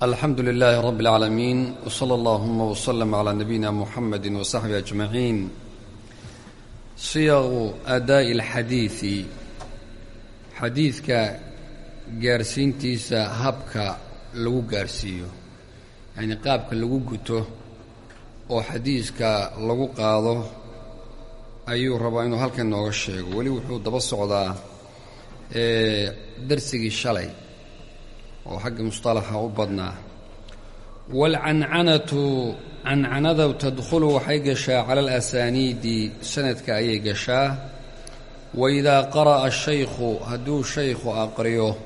alxamdu lilaahi rabi اlcaalamiin wsala allahuma wslama calaa nabiyina muxamedi wasaxbi ajmaciin siyaqu aadaa'i alxadiidi xadiidka gaarsiintiisa habka lagu gaarsiiyo yacnii qaabka lagu guto oo xadiiska lagu qaado ayuu rabaa inuu halkan nooga sheego. Weli wuxuu daba socdaa darsigii shalay oo xagga mustalaxa u badnaa. Waalcancanatu cancanada tadkhulu waxay gashaa cala alasaaniidi sanadka ayay gashaa. Waidaa qara'a ashaykhu hadduu shaykhu aqriyo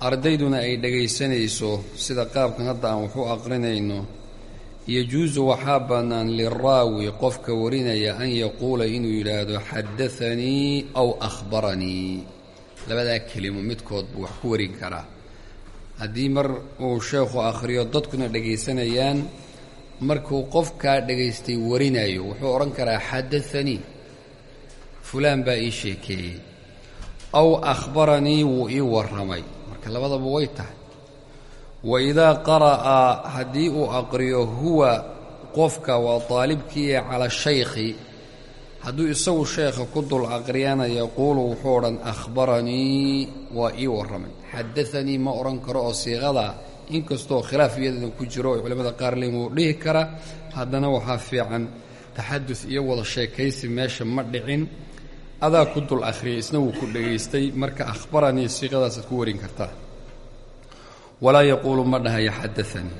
ardayduna ay dhegaysanayso sida qaabkan hadda aan waxu aqrinayno yajuusu waxaa bannaan liraawi qofka warinaya an yaquula inuu yidhaahdo xadaanii aw akhbaranii. Labadaa kelimo midkood buu wax ku warin karaa haddii mar uu sheekhu akhriyo dadkuna dhegaysanayaan markuu qofkaa dhegaystay warinayo wuxuu odhan karaa xadaanii fulaan baa ii sheekeeyey. Aw akhbaranii wuu ii warramay. Marka labadaba way tahay. Wa idaa qara'a haddii uu aqriyo huwa qofka waa daalibkiiee cala shaykhi. Hadduu isagu sheekha ku dul aqriyana yaquulu wuxuu odhan akhbaranii waa ii warramay xadaanii ma odhan karo oo siiqada inkastoo khilaaf iyadeeda ku jiro oo culimmada qaar leyn wuu dhihi kara haddana waxaa fiican taxadus iyo wada sheekaysi meesha ma dhicin adaa ku dul akhriyay isna wuu ku dhegaystay marka akhbaranii siiqadaasaad ku warin kartaa walaa yaquulu ma dhahaya xadaanii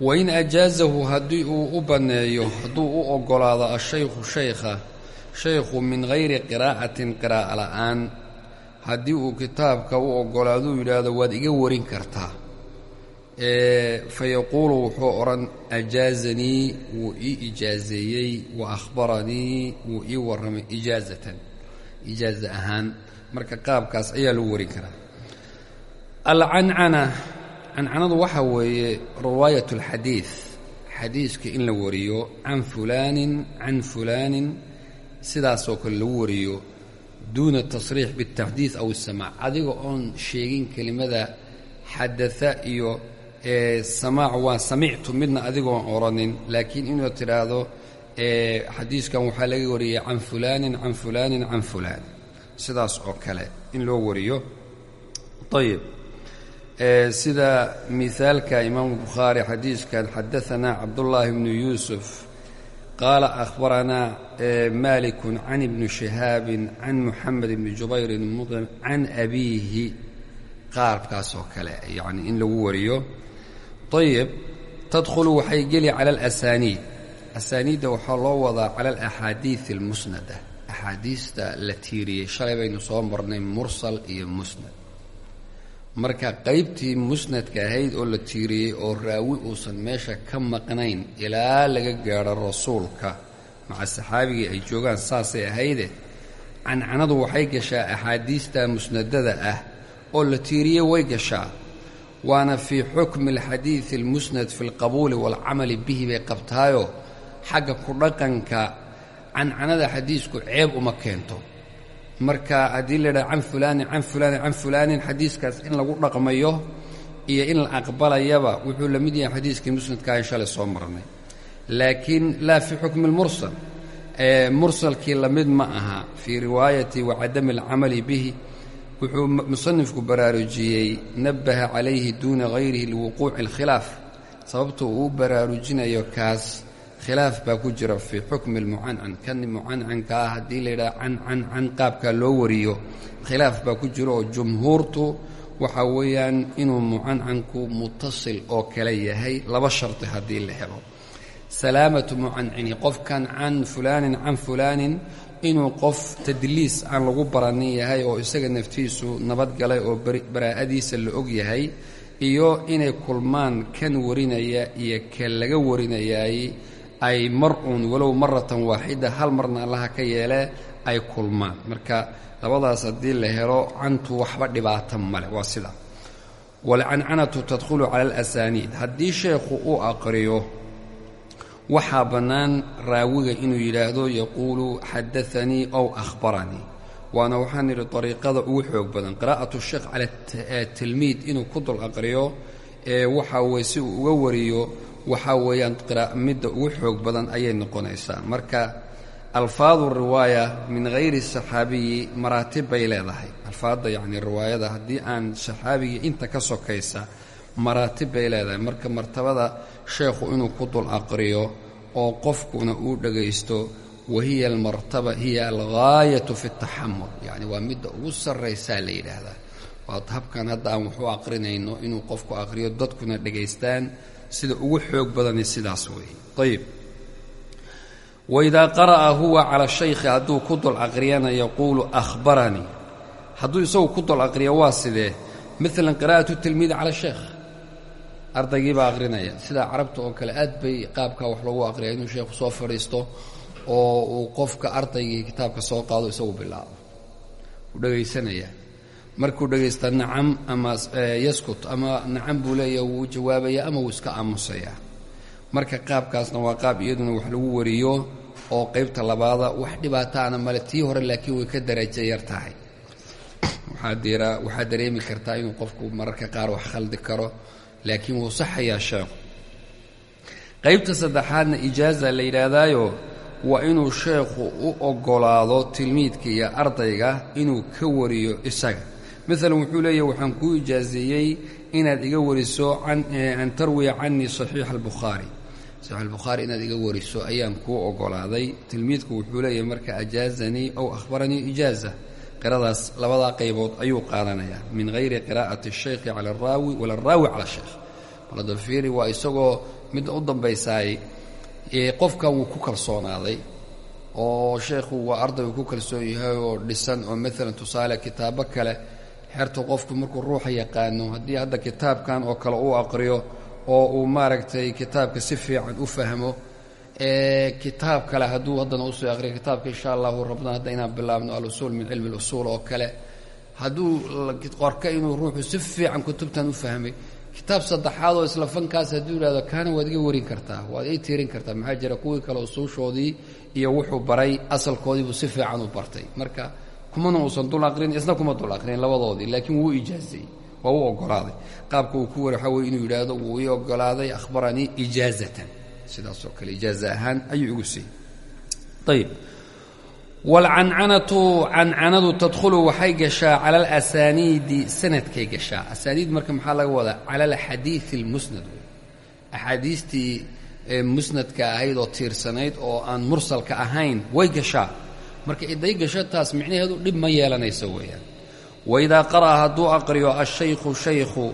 wain ajaazahu haddii uu u banneeyo hadduu u oggolaado ashaykhu shaykha shaykhu min hayri qiraa'atin qiraa'a la'aan haddii uu kitaabka u oggolaaduu yidhaahdo waad iga warin kartaa. Fa yaquulu wuxuu odhan ajaazanii wuu ii ijaazeeyey wa akhbaranii wuu ii warramay ijaazatan. Ijaaza ahaan marka qaabkaas ayaa lagu warin karaa. Alcancana cancanadu waxaa weeye riwaayat alxadiid xadiiska in la wariyo can fulaanin can fulaanin sidaasoo kale lagu wariyo duuna tasriix biاtaxdiid aw isamaac adiga oon sheegin kelimada xadaa iyo samaac waa samictu midna adigoon oranin laakiin inaad tidhaahdo xadiiskan waxaa laga wariyey can fulaanin can fulaanin can fulaan sidaas oo kale in loo wariyo ayib sida mihaalka imaamu bukhaari xadiiskan xadaanaa cabdullaahi bnu yuusuf qaala akhbaranaa malikun can ibni shihaabin can muxamed ibni jubayrin mudin can abiihi qaabkaas oo kale yacni in lagu wariyo ayib tadkhulu waxay geli cala alasaniid asaaniidda waxaa loo wadaa cala alaxaadiid almusnada axaadiista la tiiriyey shalay baynu soo marnay mursal iyo musnad marka qaybtii musnadka ahayd oo la tiiriyey oo raawi uusan meesha ka maqnayn ilaa laga gaadho rasuulka maca saxaabigii ay joogaan saasay ahayde cancanadu waxay gashaa axaadiista musnadada ah oo la tiiriyey way gashaa. Waana fii xukmi alxadiidi almusnad fi alqabuuli waalcamali bihi bay qabtaayoo xagga ku dhaqanka cancanada xadiisku ceeb uma keento marka haddii la yidhaha can fulaanin can fulaanin can fulaanin xadiiskaas in lagu dhaqmayo iyo in la aqbalayaba wuxuu la mid yahay xadiiskii musnadkaahan shalay soo marnay. Laakiin laa fii xukmi almursal mursalkii la mid ma aha fii riwaayati wa cadami alcamali bihi wuxuu musanifku baraarujiyey nabbaha calayhi duuna hayrihi liwuquuci alkhilaaf sababta uu baraarujinayo kaas khilaaf baa ku jira fii xukmi almucancan kan mucancanka ah haddii la yidhaha can can can qaabkaa loo wariyo khilaaf baa ku jira oo jumhuurtu waxa weeyaan inuu mucancanku mutasil oo kale yahay laba shardi haddii la helo. Salaamatu mucancini qofkan can fulaanin can fulaanin inuu qof tadliis aan lagu baranin yahay oo isaga naftiisu nabadgalay oo baraa'adiisa la og yahay iyo inay kulmaan kan warinaya iyo ka laga warinayaay ay mar uun walow maratan waaxida hal marna allaha ka yeelee ay kulmaan. Marka labadaas haddii la helo cantu waxba dhibaata male waa sida. Walcancanatu tadkhulu cala alasaaniid haddii sheekhu uu aqriyo waxaa bannaan raawiga inuu yidhaahdo yaquulu xadaanii ow akhbaranii. Waana waxaan idhi dariiqada ugu xoog badan. Qiraa'atu sheekh cala tilmiid inuu ku dul aqriyo ee waxa weye si uu uga wariyo waxaa weeyaan midda ugu xoog badan ayay noqonaysaa. Marka alfaadu riwaaya min hayri saxaabiyi maraatib bay leedahay. Alfaadda yacni riwaayada haddii aan saxaabigii inta ka sokaysa maraatib bay leedahay. Marka martabada sheekhu inuu ku dul aqriyo oo qofkuna uu dhagaysto wahiya almartaba hiya alghaayatu fi اtaxamul yacni waa midda ugu sarraysaa la yidhaahdaa. Waa habkan hadda aan waxu aqrinayno inuu qofku aqriyo dadkuna dhagaystaan sida ugu xoog badani sidaas weeye. Ayib waidaa qara'a huwa cala shaykhi hadduu ku dul aqriyana yaquulu ahbaranii hadduu isagu ku dul aqriyo waa sidee? Maalan qiraa'atu tilmiid cala sheekh ardaygii baa aqrinaya. Sida carabta oo kale aad bay qaabkaa wax loogu aqriya inuu sheekhu soo fadhiisto oo uu qofka ardaygii kitaabka soo qaado isagu bilaabo. Uu dhegaysanaya markuu dhegaysta nacam ama yaskut ama nacam buu leeyaha wuu jawaabaya ama wuu iska aamusayaa. Marka qaabkaasna waa qaab iyaduna wax lagu wariyo oo qaybta labaada wax dhibaataana male tii hore laakiin way ka darajo yar tahay. Waxaa dareemi kartaa inuu qofku mararka qaar wax khaldi karo laakiin wuu saxayaa sheekhu. Qaybta saddexaadna ijaaza la yidhaahdaayo waa inuu sheekhu u oggolaado tilmiidka iyo ardayga inuu ka wariyo isaga maalan wuxuu leeyahy waxaan kuu ijaazeeyey inaad iga wariso an tarwiya canii saxiixa albukhaari. Saxiix albukhaari inaad iga wariso ayaan kuu oggolaaday tilmiidku wuxuu leeyahay marka ajaazanii ow akhbaranii ijaaza. Qiradaas labadaa qaybood ayuu qaadanayaa. Min hayri qiraa'ati shaykhi cala araawi wala araawi cala shaykh. Baladalfiiri waa isagoo midda u dambaysaay qofkan wuu ku kalsoonaaday oo sheekhu waa ardaygu ku kalsoon yahay oo dhisan oo maalan tusaale kitaabo kale xerta qofku markuu ruuxa yaqaano haddii hadda kitaabkan oo kale uu aqriyo oo uu maaragtay kitaabka si fiican u fahmo kitaab kale hadduu haddana u soo aqriyo kitaabka insha allahu rabna hadda inaan bilaabno alusuul min cilmi اlusuul oo kale hadduu qorka inuu ruuxu si fiican kutubtan u fahmay kitaab saddexaad oo isla fankaas hadduu yidhahdo kaana waad iga warin kartaa waad ii tiirin kartaa maxaa jira kuwii kale usuushoodii iyo wuxuu baray asalkoodiibuu si fiican u bartay. Marka kumana uusan dul aqrin isna kuma dul aqrin labadoodii laakiin wuu ijaazay waa u ogolaaday. Qaabka uu ku wari waxaa weye inuu yidhaahdo wuu ii ogolaaday akhbaranii ijaazatan. Sidaasoo kale ijaaza ahaan ayuu igu siiyey. Ayib waalcancanatu cancanadu tadkhulu waxay gashaa cala alasaniidi sanadkay gashaa. Asaaniid marka maxaa laga wadaa? Cala alxadiidi almusnad axaadiistii musnadka ahayd oo tiirsanayd oo aan mursalka ahayn way gashaa marka iday gasho taas micnaheedu dhib ma yeelanayso weeyaan. Waidaa qara'a hadduu aqriyo ashaykhu shaykhu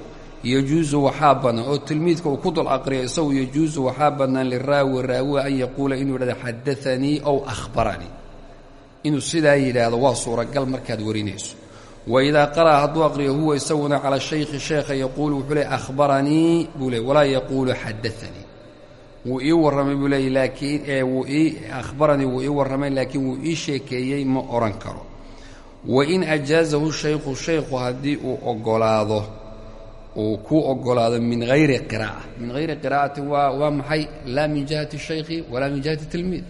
yajuusu waxaa bannaan oo tilmiidka uu ku dul aqriyo isagu yajuusu waxaa bannaan liraawi raawiga an yaquula inuu yidhahdo xadaanii ow ahbaranii inuu sidaa yidhaahdo waa suuragal markaad warinayso. Waidaa qara'a hadduu aqriyo huwa isaguna cala shaykhi sheekha yaquulu wuxuu leey ahbaranii buu leey walaa yaquulu xadaanii wuu ii warramay buu leey laakiin wuu ii ahbaranii wuu ii warramay laakiin wuu ii sheekeeyey ma odhan karo. Wain ajaazahu shaykhu shaykhu haddii uu oggolaado uu ku oggolaado min hayri qiraa'a. Min hayri qiraa'atin waa waa maxay? Laa min jihati shaykhi walaa min jihati tilmiid.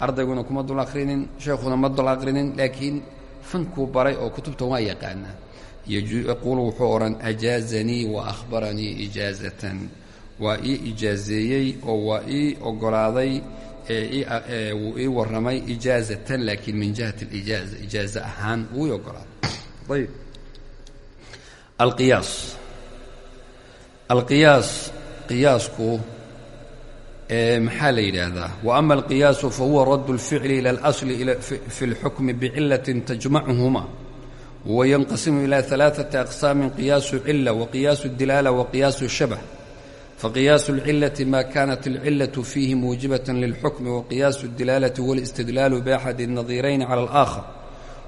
Ardayguna kuma dul aqrinin sheikhuna ma dul aqrinin laakiin fankuu baray oo kutubtan waa yaqaanaa. Yaquulu wuxuu odhan ajaazanii wa ahbaranii ijaazatan waa ii ijaazeeyey oo waa ii oggolaaday wuu ii warramay ijaazatan laakiin min jihati alijaaza ijaaza ahaan wuu ii oggolaaday ayb alqiyaas alqiyaas qiyaasku maxaa la yidhaahdaa وأma القiyaasu fahuwa radd الficl ilى الأصل fi الxukm bcilaة تجmacuهma waynqasimu ilى ثaلaثaةi أqساam qiyaasu cilة وqiyaasu الdilaalة وqiyaasu الshabه faqiyaasu الcilaة ma kanat الcilaة fiihi muujibaة lلxukm وqiyaasu الdilaalة huwa الاstidlaalu بأxad النaظيrayn عlى الآkhر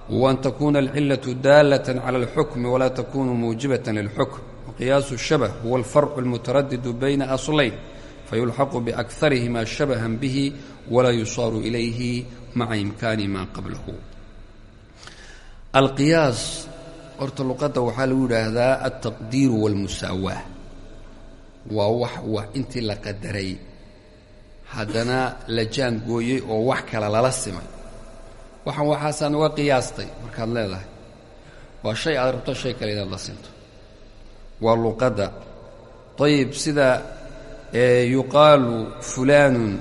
وأn takuna الcilaة daalaة عlى الxukm وla takunu muujibaة lلxukm وqiyaasu الshabه huwa الfarc الmutaradid bayna أصlayn fayulxaqu biakarihima shabahan bihi walaa yusaaru ilayhi maca imkaani maa qablahu alqiyaas horta luqadda waxaa lagu yidhaahdaa altaqdiiru waalmusaawaa waa wax wax intii la qadaray. Haddana la jaangooyey oo wax kale lala simay. Waxaan waxaasaan uga qiyaastay markaad leedahay. Waa shay aad rabto shay kale inaad la sinto. Waa luqadda. Ayib sida yuqaalu fulaanun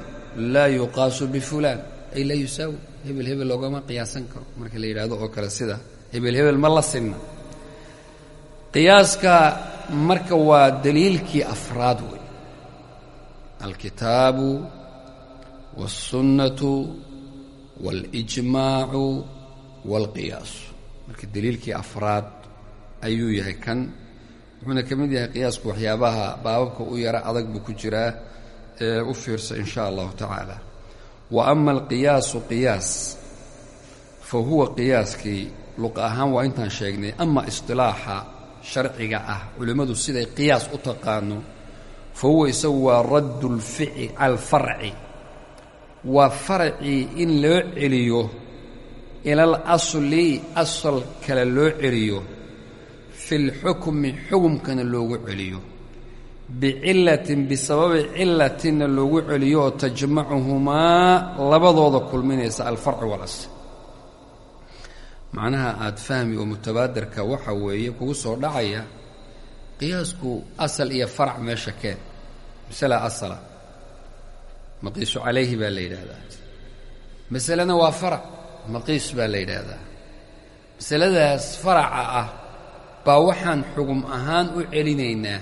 laa yuqaasu bifulaan ay laa yusaawi hebel hebel loogama qiyaasan karo. Marka la yidhaahdo oo kale sida hebel hebel ma la sinna qiyaaska marka waa daliilkii afraad wey alkitaabu wاlsunnatu wاlijmaacu wاlqiyaasu marka daliilkii afraad ayuu yahay kan wuxuuna ka mid yahay qiyaasku waxyaabaha baababka u yara adag buu ku jiraa ee u fiirsa in sha allahu tacaala wa ama alqiyaasu qiyaas fa huwa qiyaaskii luqa ahaan waa intaan sheegnay ama istilaaxa sharciga ah culimmadu siday qiyaas u taqaano fa isagu waa raddu lfici alfarci. Waa faracii in loo celiyo ilal asli asal kale loo celiyo fi lxukmi xukumkana loogu celiyo. Bicillatin bisababi cillatinna loogu celiyo oo tajmacuhumaa labadooda kulminaysa alfarci walasl macnaha aad fahmi oo mutabaadarka waxa weeye kugu soo dhacaya qiyaasku asal iyo farac meesha keen masala asala. Maqiisu calayhi baa la yidhaahdaa. Masalena waa farac maqiis baa la yidhaahdaa. Masaladaas faraca ah baa waxaan xugum ahaan u celinaynaa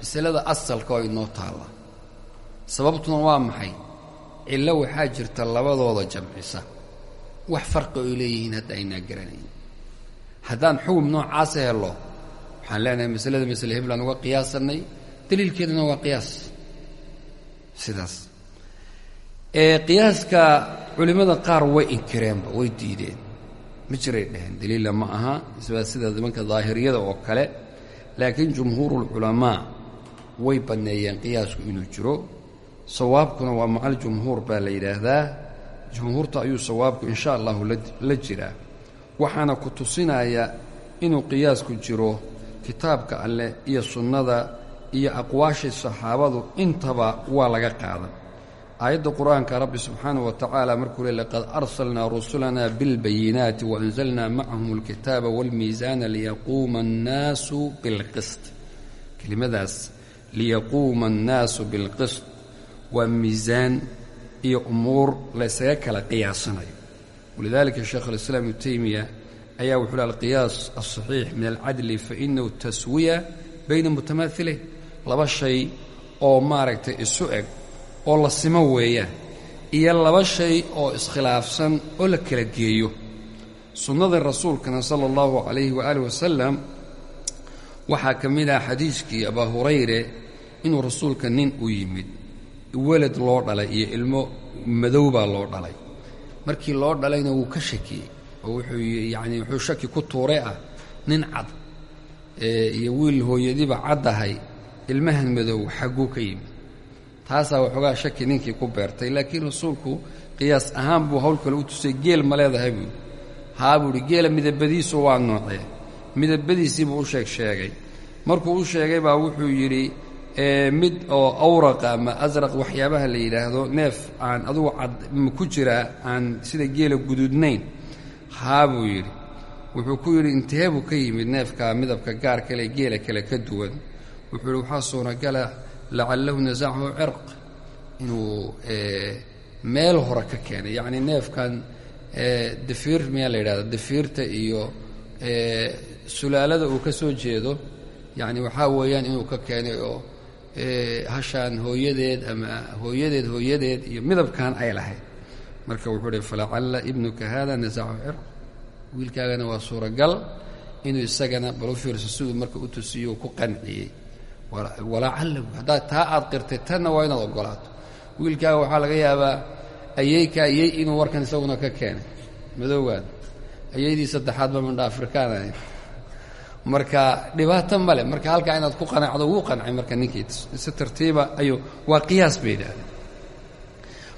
masalada asalka oo inoo taalla. Sababtuna waa maxay? Cillo waxaa jirta labadooda jamcisa wax farqi oy leeyihiin hadda aynaa garanayn. Haddaan xugum noocaasa helo waxaan leenahay masalada masale heblaan uga qiyaasannay daliilkeeduna waa qiyaas. Sidaas. Qiyaaska culimmada qaar way inkireenba way diideen. Ma jiray dheheen daliilla ma aha isbaa sida nimanka daahiriyada oo kale laakiin jumhuurulculamaa way banneeyeen qiyaasku inuu jiro. Sawaabkuna waa macal jumhuur baa la yidhaahdaa jumhuurta ayuu sawaabku insha allahu la jiraa waxaana ku tusinayaa inuu qiyaasku jiro kitaabka alleh iyo sunnada iyo aqwaashii saxaabadu intaba waa laga qaadan aayadda qur'aanka rabbi subxaanahu wa tacaala markuu leh laqad arsalnaa rusulana bilbayinaati waanzalnaa macahum alkitaaba waalmiisaana liyaquuma annaasu bilqist. Kelimadaas liyaquuma annaasu bilqist waa miisaan iyo umuur laysaga kala qiyaasanayo. Walidalika sheekh alislaam ibnu teymiya ayaa wuxuu hi alqiyaas alصaxiix min alcadli fainahu taswiya bayna mutamaahilayn laba shay oo maaragtay isu eg oo la simo weeyaan iyo laba shay oo iskhilaafsan oo la kala geeyo. Sunnada rasuulkana sala allahu calayhi waaalih wasalam waxaa ka mid ah xadiiskii abaa hurayre inuu rasuulka nin u yimid welad loo dhalay iyo ilmo madow baa loo dhalay. Markii loo dhalayna wuu ka shakiyey oo wuxuu yacni wuxuu shaki ku tuuray ah nin cad iyo wiil hooyadiiba caddahay ilmahan madow xagguu ka yimid. Taasaa waxoogaa shaki ninkii ku beertay laakiin rasuulku qiyaas ahaan buu hawl kale u tusay geel ma leedahay buui haa buuhi geela midabadiisu waa noocee midabadiisiibuu u sheeg sheegay. Markuu u sheegay baa wuxuu yidhi mid oo awraqa ama asraq waxyaabaha la yidhaahdo neef aan adugu cad ku jiraa aan sida geela guduudnayn haa buu yidhi. Wuxuu ku yidhi intee buu ka yimid neefka midabka gaar kale geela kale ka duwan? Wuxuu yidhi waxaa suuragala lacallahu nasacahu cirq. Inuu meel hore ka keenay. Yacni neefkan dafiir miyaa la yidhahda dafiirta iyo sulaalada uu ka soo jeedo yacni waxaa weeyaan inuu ka keenay oo hashaan hooyadeed ama hooyadeed hooyadeed iyo midabkan ay lahayd. Marka wuxuu uhi falacalla ibnuka hada nasacahu cirq. Wiilkaagana waa suuragal inuu isagana bal u fiirso siduu marka u tusiyo ku qanciyey. Walacallahu haddaad taa aad qirtay tanna waa inaad ogolaato. Wiilkaaga waxaa laga yaabaa ayeyka ayey inuu warkan isaguna ka keenay. Madoowaada ayeydii saddexaad ba mandha afrikaan ahayd marka dhibaato male marka halkaa inaad ku qanacdo wuu qancay marka ninkii. Si tartiiba ayuu waa qiyaas bay yidhahdeen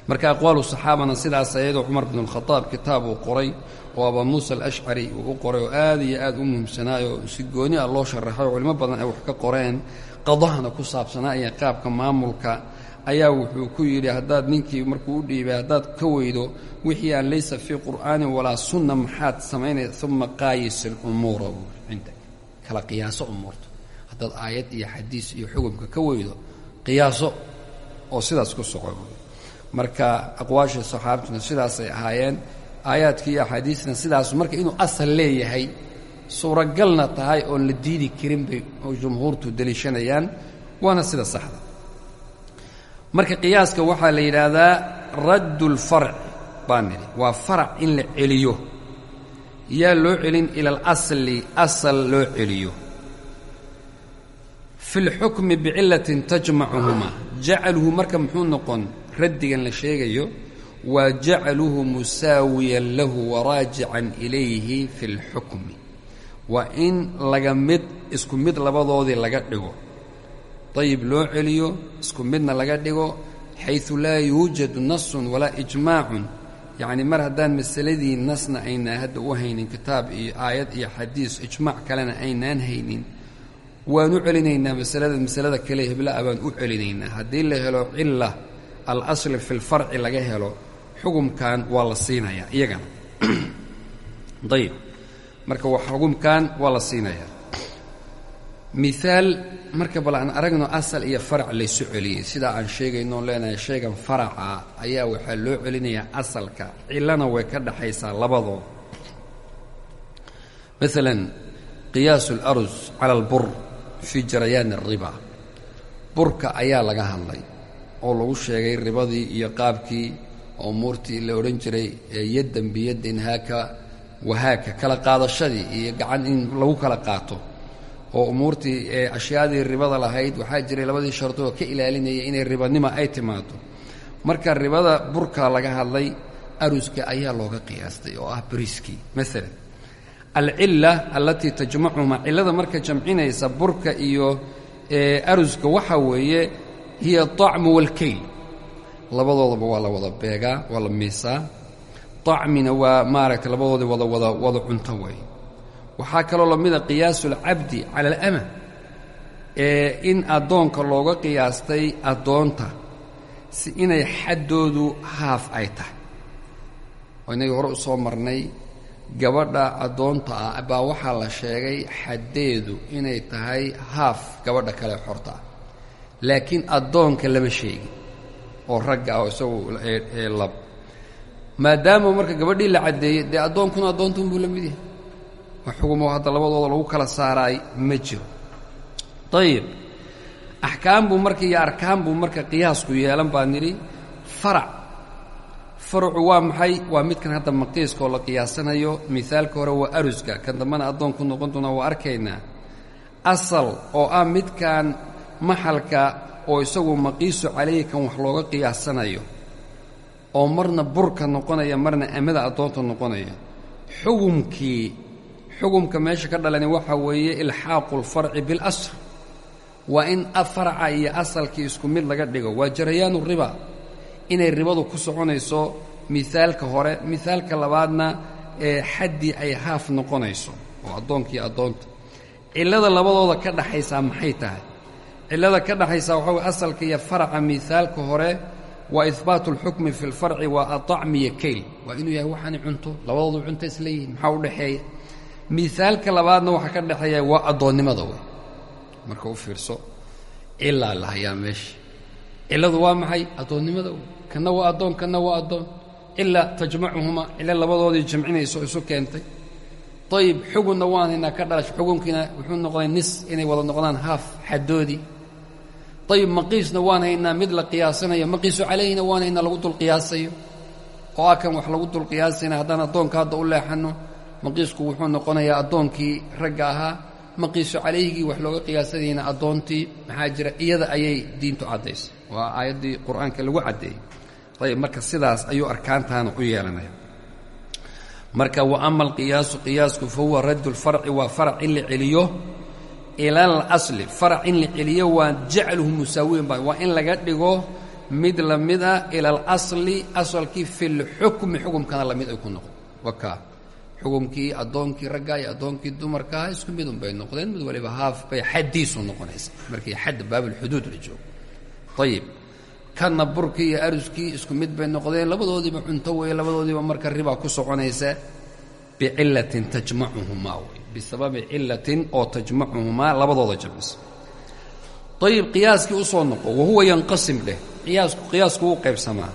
marka aqwaalu saxaabana sidaas ayadoo cumar bn اlkhadaab kitaab uu qoray oo abaa muusa alashcari uu u qoray oo aad iyo aad u muhiimsanaayo si gooni ah loo sharaxay oo culimo badan ay wax ka qoreen qadahana ku saabsanaa iyo qaabka maamulka ayaa wuxuu ku yidhi haddaad ninkii markuu u dhiibay haddaad ka weydo wixii aan laysa fii qur'aanin walaa sunna maxaad samaynaya uma qaayis alumuura cindak kala qiyaaso umuurta haddaad aayad iyo xadiis iyo xukumka ka weydo qiyaaso oo sidaas ku soco marka aqwaashii saxaabtuna sidaasay ahaayeen aayaadkii iyo axaadiisna sidaas marka inuu asal leeyahay suuragalna tahay oon la diidi karin bay jumhuurtu deliishanayaan waana sida saxda. Marka qiyaaska waxaa la yidhaahdaa raddu lfarc baan nidhi. Waa farac in la celiyo yaa loo celin ila alasli asal loo celiyo. Fi lxukmi bicillatin tajmacuhumaa jacaluhu marka muxuu noqon raddigan la sheegayo waa jacaluhu musaawiyan lahu waraajican ilayhi fi lxukmi waa in laga mid isku mid labadoodii laga dhigo. Dayib loo celiyo isku midna laga dhigo xaysu laa yuujadu nasun walaa ijmaacun yacni mar haddaan masaladii nasna aynaan hadda u haynin kitaab iyo aayad iyo xadiis ijmaac kalena aynaan haynin waan u celinaynaa masalada masalada kale hebla'a baan u celinaynaa. Haddii la helo cilla al asli fi lfarci laga helo xukumkan waa la siinayaa iyagana. Ayib marka xukumkan waa la siinayaa miaal marka bal aan aragno asal iyo farac laysu celiyey sidaa aan sheegayno on leenahay shaygan faraca ayaa waxaa loo celinayaa asalka cillana way ka dhaxaysaa labadooda maalan qiyaasu اlarus cala albur fii jarayaan الriba burka ayaa laga hadlay oo lagu sheegay ribadii iyo qaabkii umuurtii la odhan jiray yaddan biyaddin haaka wahaaka kala qaadashadii iyo gacan in lagu kala qaato oo umuurtii ashyaadii ribada lahayd waxaa jiray labadii shardi oo ka ilaalinayay inay ribanimo ay timaado marka ribada burkaa laga hadlay aruska ayaa looga qiyaastay oo ah briskii maalan alcilla allatii tajmacuhumaa cillada marka jamcinaysa burka iyo aruska waxaa weeye hiya acmu walkayl. Labadoodaba waa la wada beegaa waa la miisaa. Acmina waa maaragta labadoodii wada wada wada cunto weeye waxaa kaloo la mida qiyaasu اlcabdi cala alama ee in addoonka looga qiyaastay addoonta si inay xaddoodu haaf ay tahay. Oo inagii hore u soo marnay gabadha addoonta ah baa waxaa la sheegay xaddeedu inay tahay haaf gabadha kale xorta. Ah laakiin addoonka lama sheegin oo ragga ah isagu ee lab. Maadaama marka gabadhii la caddeeyey dee addoonkuna addoontan buu la mid yahay wax xugumoo hadda labadooda lagu kala saaraay ma jiro. Ayib axkaam buu marka iyo arkaan buu marka qiyaasku yeelan baa nidhi farac. Faracu waa maxay? Waa midkan hadda maqiiska oo la qiyaasanayo. Mihaalka hore waa aruska kan dambena addoonku noqon doona waa arkaynaa. Asal oo ah midkan maxalka oo isagu maqiisu calayhi kan wax looga qiyaasanayo oo marna burka noqonaya marna amada addoonta noqonaya. Xugumkii xugumka meesha ka dhalani waxaa weeye ilxaaqu اlfarci biاlasl waa in faraca iyo asalkii isku mid laga dhigo waa jarayaanu riba inay ribadu ku soconayso mihaalka hore mihaalka labaadna ee xaddii ay haaf noqonayso oo addoonkii addoonta cillada labadooda ka dhaxaysaa maxay tahay cillada ka dhaxaysaa waxaa way asalka iyo faraca mihaalka hore waa ihbaatu اlxukmi fi اlfarci waa aطacmiyo kayl waa inuu yahay waxaani cunto labadoodu cunto isla yihiin maxaa u dhexeeya mihaalka labaadna waxaa ka dhexeeya waa addoonnimada wey marka u fiirso cilaa la hayaa meesha cilladu waa maxay? Addoonnimada wey kanna waa addoon kanna waa addoon. Cila tajmacuhuma cilo labadoodii jamcinayso isu keentay. Ayib xugunna waan haynaa ka dhalash. Xugunkiina wuxuu noqday nis inay wada noqdaan haaf xaddoodii ayib maqiisna waan haynaa mid la qiyaasanayo. Maqiisu calayhina waan haynaa lagu dul qiyaasayo. Oo ah kan wax lagu dul qiyaasayna haddaan addoonka hadda u leexanno maqiisku wuxuu noqonayaa addoonkii ragga ahaa maqiisu calayhigii wax looga qiyaasanayna addoontii maxaa jira iyada ayay diintu caddaysay waa aayaddii qur'aanka lagu caddeeyey ayib marka sidaas ayuu arkaantaana u yeelanaya marka wa ama alqiyaasu qiyaasku fa huwa raddu lfarci waa farac in la celiyo ila alasli farac in la celiyo waa jacluhu musaawiyan ba waa in laga dhigo mid la mid a ila alasli asalkii fi lxukmi xukumkana la mid ay ku noqon. Wakaa xukumkii addoonkii raggaa iyo addoonkii dumarkaa isku midun bay noqdeen. Mid waliba haaf bay xaddiisu noqonaysa markii xadda baabulxuduud la joogo. Ayib kanna burkii iyo aruskii isku mid bay noqdeen. Labadoodiiba cunto weeye labadoodiiba marka ribaa ku soconaysa. Bicillatin tajmacuhumaa wey bisababi cillatin oo tajmacuhumaa labadooda jamcisa ayib qiyaaskii u soo noqo. Wahuwa yanqasim dheh qiyaasku qiyaasku wuu qaybsamaa.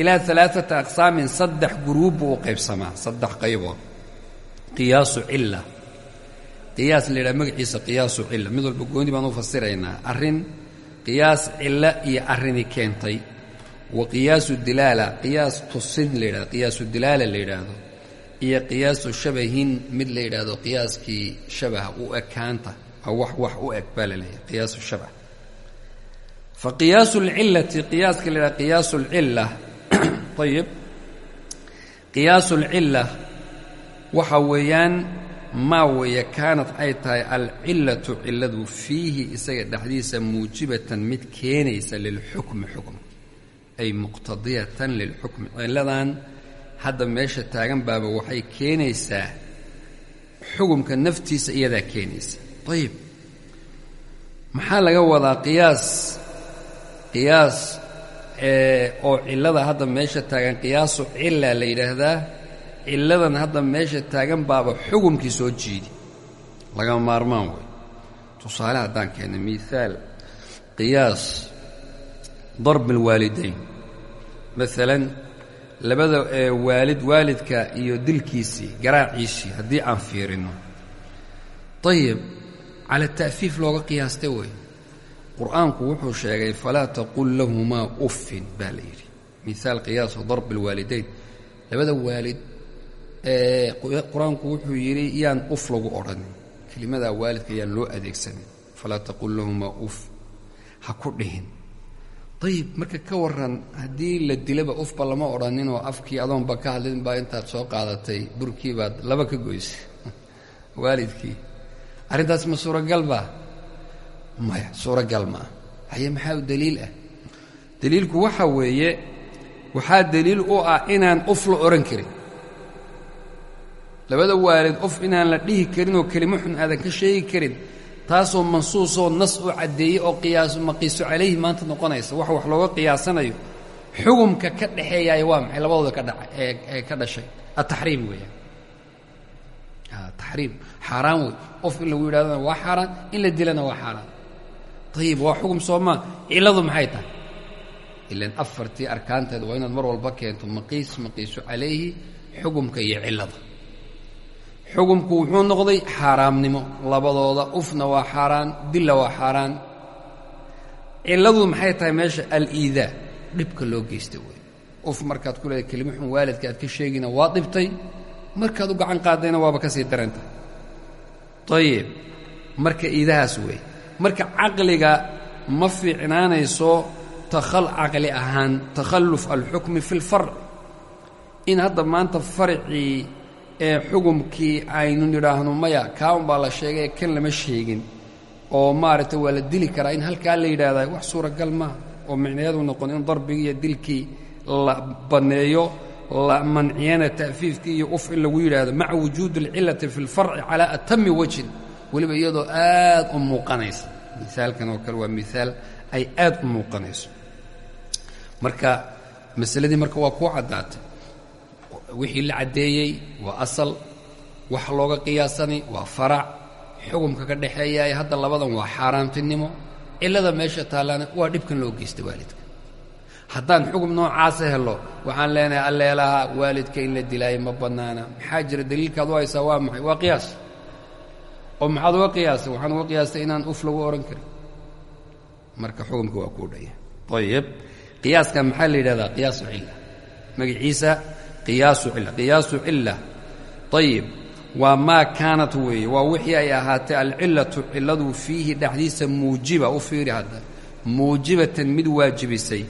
Ilaa alaaata aqsaamin saddex guruub buu u qaybsamaa. Saddex qaybood qiyaasu cilla. Qiyaas la yidhaha magaciisa qiyaasu cilla. Mid walba gooni baan u fasiraynaa arrin qiyaas cilla iyo arrinii keentay. Wa qiyaasu dilaala qiyaas tusin la yidhahdo qiyaasu dilaala la yidhaahdo iyo qiyaasu shabahin mid la yidhaahdo qiyaaskii shabaha u ekaanta wax wax u eg baa la leeyahay qiyaasu shabah. Fa qiyaasu alcillati qiyaaska la yidhaha qiyaasu alcilla ayib qiyaasu alcilla waxa weeyaan maa weeye kaanad ay tahay alcilatu ciladu fiihi isaga dhexdiisa muujibatan mid keenaysa lilxukmi xukm ay muqtadiyatan lilxukmi. Ciladan hadda meesha taagan baaba waxay keenaysaa xukumka naftiisa iyadaa keenaysa. Ayib maxaa laga wadaa qiyaas? Qiyaas oo cillada hadda meesha taagan qiyaasu cilla la yidhaahdaa cilladan hadda meesha taagan baaba xukumkii soo jiidi. Lagama maarmaan wey tusaale haddaan keena miaal qiyaas darbi alwaalidayn maalan labada waalid waalidka iyo dilkiisii garaaciisii haddii aan fiirinno ayib cala ta'fiif looga qiyaasta wey qur'aanku wuxuu sheegay falaa taqul lahumaa uffin baa la yidhi. Miaal qiyaasu darbi alwaalidayn labada waalid qur'aanku wuxuu yidhi yaan uf lagu odhanin kelimadaa waalidka yaan loo adeegsanin. Falaa taqul lahumaa uf ha ku dhihin. Ayib marka ka warran haddii la dilaba ufba lama odhaninoo afkii adoonba ka hadlin baa intaad soo qaadatay burkii baad laba ka goysay waalidkii. Arrintaas ma suuragal baa maya suuragal ma ah haye maxaa u daliil ah? Daliilku waxa weeye waxaa daliil u ah inaan uf la odhan karin labada waalid uf inaan la dhihi karinoo kelimo xun aadan ka sheegi karin taasoo mansuusoo nas u caddeeyey oo qiyaasu maqiisu calayhi maanta noqonaysa. Wax wax looga qiyaasanayo. Xugumka ka dhexeeyaaya waa maxay? Labadooda ka dha ee ka dhashay. Ataxriim weeyaan taxriim xaaraan wey qof in lagu yidhahdona waa xaaraan in la dilana waa xaaraan. Ayib waa xugum soomaa cilladu maxay tahay? Ilan afartii arkaanteeda waa inaad mar walba keento maqiis maqiisu calayhi xugumka iyo cillada xugumku wuxuu noqday xaaraamnimo. Labadooda ufna waa xaaraan dilla waa xaaraan. Cilladu maxay tahay meesha al-iidaa? Dhibka loo geysta wey uf markaad ku leedahay kelimo xun waalidka aad ka sheegina waa dhibtay. Markaad u gacan qaadayna waaba ka sii daranta ayib marka iidahaas weeye marka caqliga ma fiicnaanayso takhal caqli ahaan takhalluf alxukmi fi lfarc in hadda maanta farcii ee xugumkii aynu nidhaahno maya kaa un baa la sheegay kan lama sheegin. Oo maaragtay waa la dili karaa in halkaa la yidhahdaa wax suuragal maaha oo micnaheedu noqon in darbigii iyo dilkii la banneeyo la manciyana ta'fiifkii iyo uf in lagu yidhaahdo maca wujuudi alcillati fi lfarci calaa atami wajhin. Weliba iyadoo aad u muuqanaysa. Misaalkan oo kale waa miaal ay aad u muuqanayso. Marka masaladii marka waa kuu caddaatay wixii la caddeeyey waa asal wax looga qiyaasanay waa farac. Xugumka ka dhexeeyaay hadda labadan waa xaaraamtinimo cillada meesha taallana waa dhibkan loo geysta waalidka. Haddaan xugum noocaasa helo waxaan leenahay alleelaha waalidka in la dilaayo ma bannaana. Maxaa jira daliilkaad u haysaa? Waa maxay? Waa qiyaas. Oo maxaad uga qiyaastay waxaan uga qiyaastay inaan uf lagu odhan karin. Marka xugumka waa kuu dhaya. Ayib qiyaaskan maxaa la yidhahdaa? Qiyaasu cilla. Magaciisa qiyaasu cilla. Qiyaasu cilla. Ayib waa maa kaanat weeye. Waa wixii ay ahaatay alcillatu cilladu fiihi dhexdiisa muujiba. U fiiri hadda. Muujibatan mid waajibisay.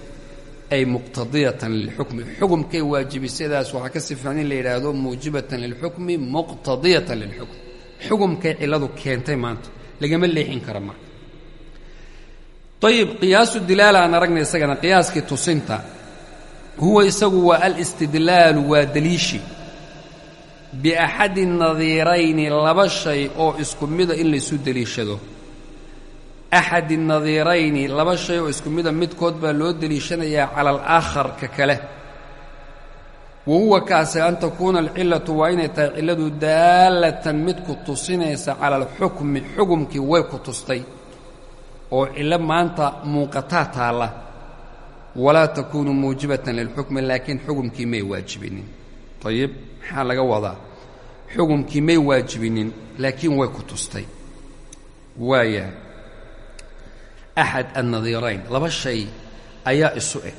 Ay muqtadiyatan lilxukmi. Xukumkay waajibisadaas waxaa ka sifican in la yidhaahdo muujibatan lilxukmi muqtadiyatan lilxukm. Xukumkay cilladu keentay maanta. Lagama leexin kara marka. Ayib qiyaasu dilaala aan aragna isagana qiyaaskii tusinta huwa isagu waa alistidlaalu waa daliishi. Biaxadi nadiirayni laba shay oo isku mida in laysu deliishado axadi nadiirayni laba shay oo isku mida midkood baa loo deliishanayaa cala alaakhar ka kale. Wa huwa kaase an takuuna alcillatu waa inay tahay cilladu daallatan mid ku tusinaysa cala alxukmi xukumkii way ku tustay. Oo cillo maanta muuqataa taalla walaa takuunu muujibatan lilxukmi laakiin xukumkii may waajibinin ayib maxaa laga wadaa xukumkii may waajibinin laakiin way ku tustay waaya axad annadiirayn laba shay ayaa isu eg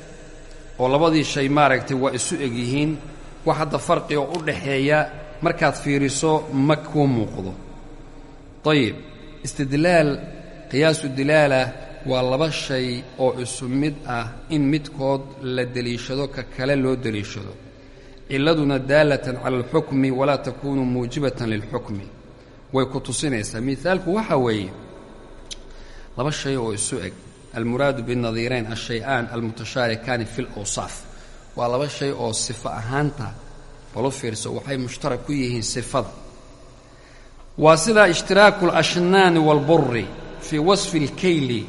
oo labadii shay maaragtay waa isu eg yihiin wax hadda farqi oo u dhaxeeya markaad fiiriso ma kuu muuqdo ayib istidlaal qiyaasu dilaala waa laba shay oo isu mid ah in midkood la deliishado ka kale loo deliishado. Ciladuna daalatan cala alxukmi walaa takuunu muujibatan lilxukmi way ku tusinaysaa. Miaalku waxaa weeye laba shay oo isu eg. Almuraadu binadiirayn alshay-aan almutashaarikaani fi lawsaaf waa laba shay oo sifo ahaanta balu fiirso waxay mushtarak ku yihiin sifada. Waa sida ishtiraaku alashnaani waalburi fii wasfi alkayli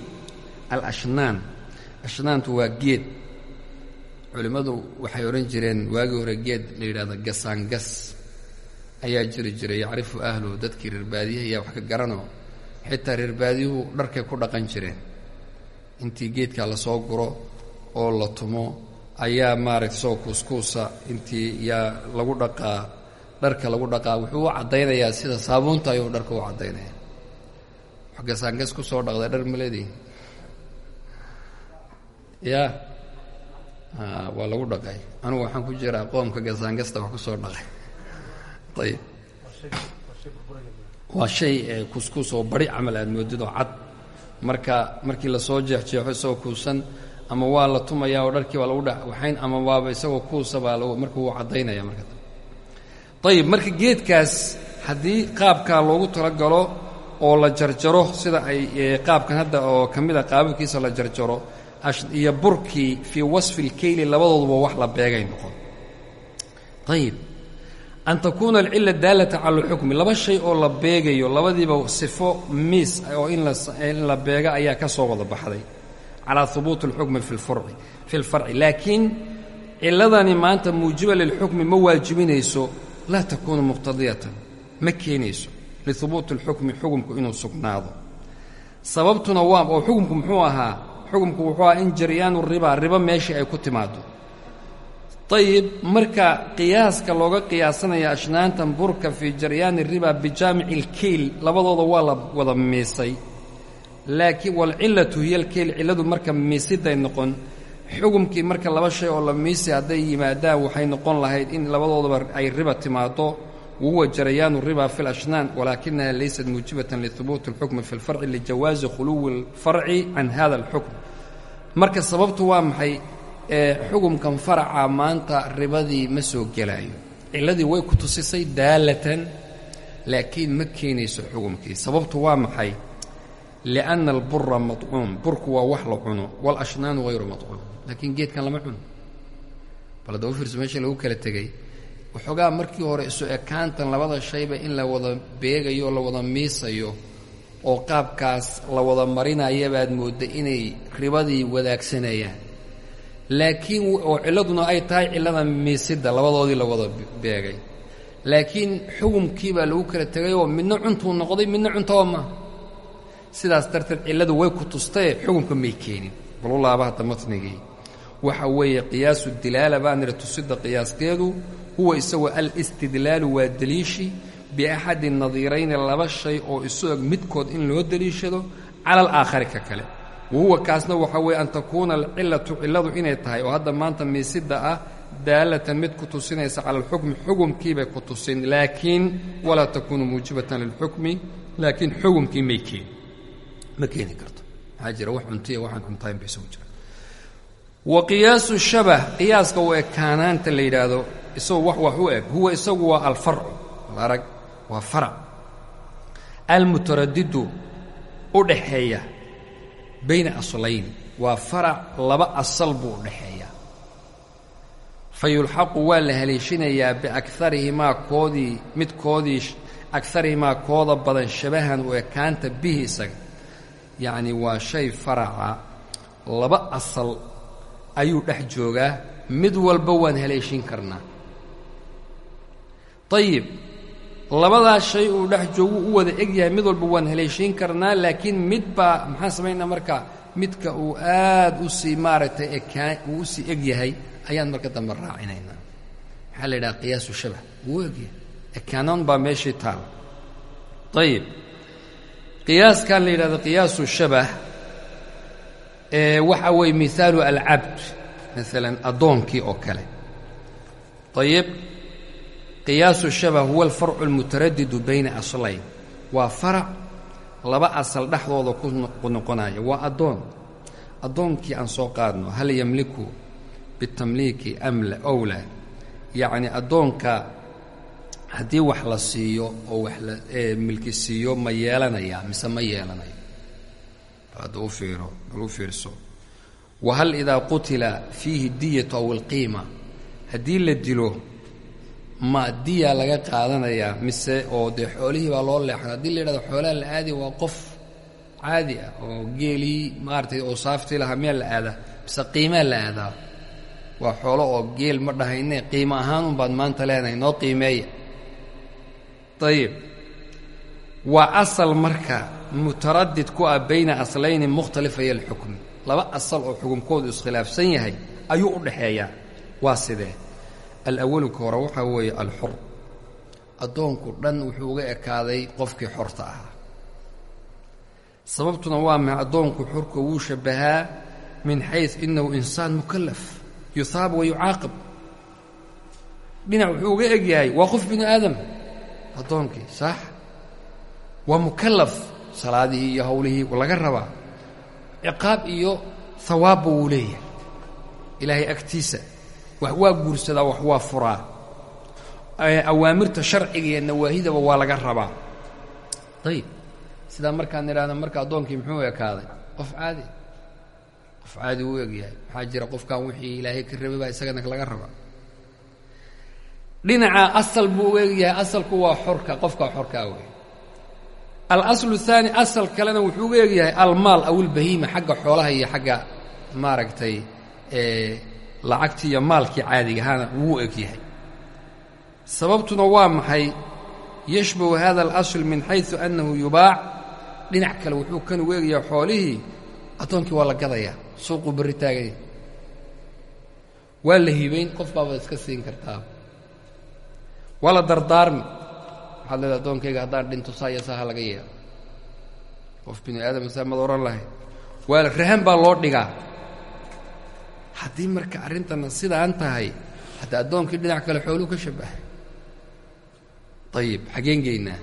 alashnaan ashnaantu waa geed. Culimmadu waxay odhan jireen waagii hore geed la yidhahdo gasaangas ayaa jiri jiray yacrifu ahluhu dadkii reerbaadiyaha ayaa wax ka garanoo xitaa reerbaadiyuhu dharkay ku dhaqan jireen. Intii geedkaa la soo guro oo la tumo ayaa maaragta soo kuuskuusa. Intii yaa lagu dhaqaa dharka lagu dhaqaa wuxuu u caddaynayaa sida saabuunta ayuu dharka u caddaynaya wax gasaangas ku soo dhaqday dhar maledii yaa waa lagu dhaqay. Anugu waxaan ku jiraa qoomka gasaangasta wax ku soo dhaqay. Ayib waa shay kuskuus oo bari camal aad moodidoo cad. Marka markii la soo jeexjeexo isagoo kuusan ama waa la tumayaa oo dharkii baa lagu dha waxayn ama waaba isagoo kuusa baa marka wuu caddaynaya marka. Ayib marka geedkaas haddii qaabkaa loogu talagalo oo la jarjaro sida ay qaabkan hadda oo ka mid a qaababkiisa la jarjaro iyo burkii fii wasfi اlkeyli labadooduba wax la beegay noqon ayib an takuuna alcila daalata cala alxukmi laba shay oo la beegayo labadiiba sifo miis oo in la beega ayaa ka soo wada baxday calaa hubuuti اlxukmi fi اlfarci laakiin ciladani maanta muujiba lilxukmi ma waajibinayso laa takuunu muqtadiyatan ma keenayso lihubuuti اlxukmi xukumku inuu sugnaado sababtuna waa oo xukumku muxuu ahaa xukumku wuxuu ahaa in jaryaanu riba ribo meeshii ay ku timaado ayib marka qiyaaska looga qiyaasanaya ashnaantan burka fii jaryaani riba bijaamici اlkeyl labadooda waa la wada miisay. Laakiin walcillatu hiya alkeyl cilladu marka miisiday noqon. Xukumkii marka laba shay oo la miisay hadday yimaadaan waxay noqon lahayd in labadoodaba ay riba timaado wahuwa jarayaanu riba fi اlashnaan walaakinaha laysat muujibatan lihubuuti اlxukmi fi اlfarci lijawaazi khuluwi اlfarci can hada اlxukm marka sababtu waa maxay xukumkan faraca maanta ribadii ma soo gelaayo cilladii way ku tusisay daalatan laakiin ma keenayso xukumkii sababtu waa maxay lianna albura maطcuum burku waa wax la cuno waalashnaanu hayru maطcuum laakiin geedkan lama cuno bal haddaba fiirso meesha lagu kala tegey waxoogaa markii hore isu ekaantan labada shayba in la wada beegayo la wada miisayo oo qaabkaas la wada marinaya baad moodda inay ribadii wadaagsanayaan. Laakiin oo cilladuna ay tahay cillada miisidda labadoodii la wada beegay. Laakiin xukumkii baa lagu kala tegay oo midna cuntuu noqday midna cuntaba maaha sidaas darteed cilladu way ku tustaye xukumka may keenin. Balu laaba hadda matnigii waxa weeye qiyaasu dilaala baa nidhi tusidda qiyaaskeedu huwa isagoo alistidlaalu waa deliishi biaxadi nadiirayni laba shay oo isu eg midkood in loo deliishado cala alaakhari ka kale wahuwa kaasna waxaa weeye an takuuna alcillatu cilladu inay tahay oo hadda maanta miisidda ah daalatan mid ku tusinaysa cala alxukmi xukumkiibay ku tusin laakiin walaa takuunu muujibatan lilxukmi laakiin xukumkii may keeni ma keeni karto. Maxaa wax cuntiya waxaan cuntayn bay jira wa qiyaasu shabah qiyaaska u ekaanaanta la yidhaahdo isagu wax wax u eg huwa isagu waa alfarcu alarag waa farac. Almutaradidu u dhaxeeya bayna aslayni waa farac laba asal buu u dhaxeeyaa fa yulxaqu waa la haleeshinayaa biakarihimaa koodii midkoodii akarihimaa kooda badan shabahan u ekaanta bihi isaga. Yacni waa shay faraca laba asal ayuu dhex joogaa mid walba waan haleeshin karnaa. Ayib labadaas shay uu dhex joogu u wada eg yahay mid walba waan haleeshiin karnaa laakiin mid baa maxaan samaynaa marka midka uu aad u sii maaragtay ekaa uu u sii eg yahay ayaan marka dambe raacinaynaa. Maxaa la yidhaha qiyaasu shabah wuu egyahay ekaanon baa meeshii taal. Ayib qiyaaskan la yidhahdo qiyaasu shabah waxa weeye mihaalu alcabd maalan addoonkii oo kale. Ayib qiyaasu shabah huwa alfarcu almutaradidu bayna aslayn. Waa farac laba asal dhexdooda ku noqonaya waa addoon. Addoonkii aan soo qaadno hal yamliku bitamliiki amla owla yacni addoonka haddii wax la siiyo oo wax la milki siiyo ma yeelanaya mise ma yeelanayo hadda u fiiro u fiirso. Wa hal idaa qutila fiihi diyatu aw alqiima haddii la dilo ma diya laga qaadanayaa mise oo dee xoolihii baa loo leexan? Haddii la yidhahdo xoolaha la aadi waa qof caadi ah oo geelii maaragtay oo saaftii lahaa miyaa la aadaa mise qiimaa la aadaa waa xoolo oo geel ma dhahayne qiimo ahaan un baad maanta leenahay noo qiimeeya. Ayib waa asal marka mutaradid ku ah bayna aslayni mukhtalifaya alxukmi laba asal oo xukunkoodu iskhilaafsan yahay ayuu u dhaxeeyaa waa sidee? Alawalu ka hore waxaa weeye alxur. Addoonku dhan wuxuu uga ekaaday qofkii xorta ahaa. Sababtuna waa maxay? Addoonku xurka wuu shabbahaa min xays innahu insaan mukallaf yuhaab wa yucaaqab. Dhinac wuxuu uga eg yahay waa qof bini aadam. Addoonkii sax? Waa mukallaf salaadihii iyo howlihii laga rabaa ciqaab iyo hawaabba wuu leeyahay. Ilaahay agtiisa wax waa guursadaa wax waa furaa. Awaamirta sharciga iyo nawaahidaba waa laga rabaa. Ayib sidaa markaan nidhahda marka addoonkii muxuu ekaaday? Qof caadi. Qof caadi uu egyahay maxaa jira qofkan wixii ilaahay ka rabay baa isagana laga rabaa? Dhinaca asal buu u egyahay asalku waa xorka qofka xorkaa wey alaslu الثaani asal kalena wuxuu uga egyahay almaal aw ilbahiima xagga xoolaha iyo xagga maaragtay lacagtii iyo maalkii caadiga ahaana wuu eg yahay sababtuna waa maxay yashbahu hada اlasl min xayثu annahu yubaac dhinac kale wuxuu kan uga egyahay xoolihii addoonkii waa la gadayaa suuquu berri taaganya waa la hibayn qof baabaad iska siin kartaa waa la dardaarmi waxaad leedahay addoonkayga haddaan dhinto saa iyo saa ha laga yeelo. Qof bini aadam saa mad odhan lahayd waa rahan baa loo dhigaa. Haddii marka arrintana sidaan tahay hadda addoonkii dhinac kale xooluu ka shabbahay ayib xageen geynaa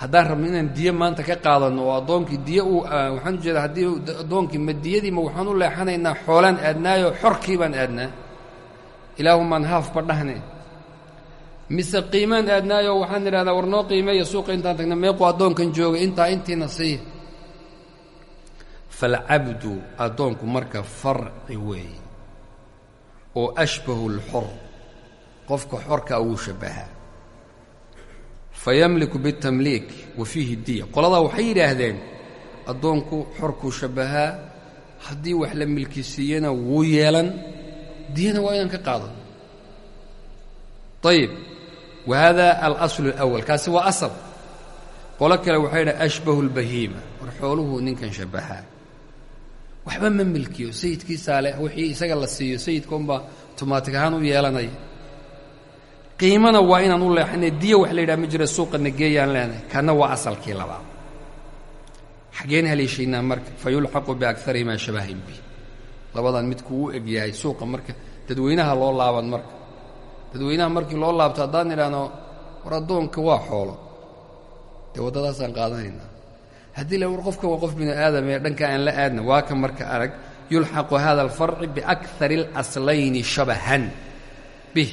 haddaan rabno inaan diyo maanta ka qaadanno oo addoonkii diyo uu waxaan u jeedaa haddii addoonkii ma diyadiima waxaan u leexanaynaa xoolaan aadnaayo xorkii baan aadnaa. Ilaahumaan haafba dhahne mise qiimaan aadnaayo waxaan idhahdaa war noo qiimeeya suuqa intaan tagna meequu addoonkan joogay intaa intiina sii falcabdu addoonku marka farci weeye oo ashbahu اlxor qofka xorkaa wuu shabbahaa fayamliku biاtamliik wa fiihi diya. Qoladaa waxay yidhaahdeen addoonku xorkuu shabbahaa haddii wax la milkisiiyana wuu yeelan diyana waa inaan ka qaadano ayib wa hada alaslu اlأwal kaasi waa asal qolo kale waxay yidhaha ashbahu اlbahiima war xooluhuu ninkan shabbahaa waxba ma milkiyo sayidkiisaa leh wixii isaga la siiyo sayidka unbaa tomaatig ahaan u yeelanaya qiimana waa inaan u leexanay diya wax la yidhaha ma jira suuqa nageeyaan leenahay kanna waa asalkii labaad xaggeen haleeshaynaa marka fa yulxaqu biakarihimaa shabahin bi labadan midku u eg yahay suuqa marka dadweynaha loo laaban marka dadweynaha markii loo laabto haddaan idhaahno war addoonka waa xoolo. Dee waddadaasaan qaadanaynaa. Haddii la war qofka waa qof bini aadam ee dhanka aan la aadna waa ka marka arag yulxaqu hada alfarci biakari اlaslayni shabahan. Bih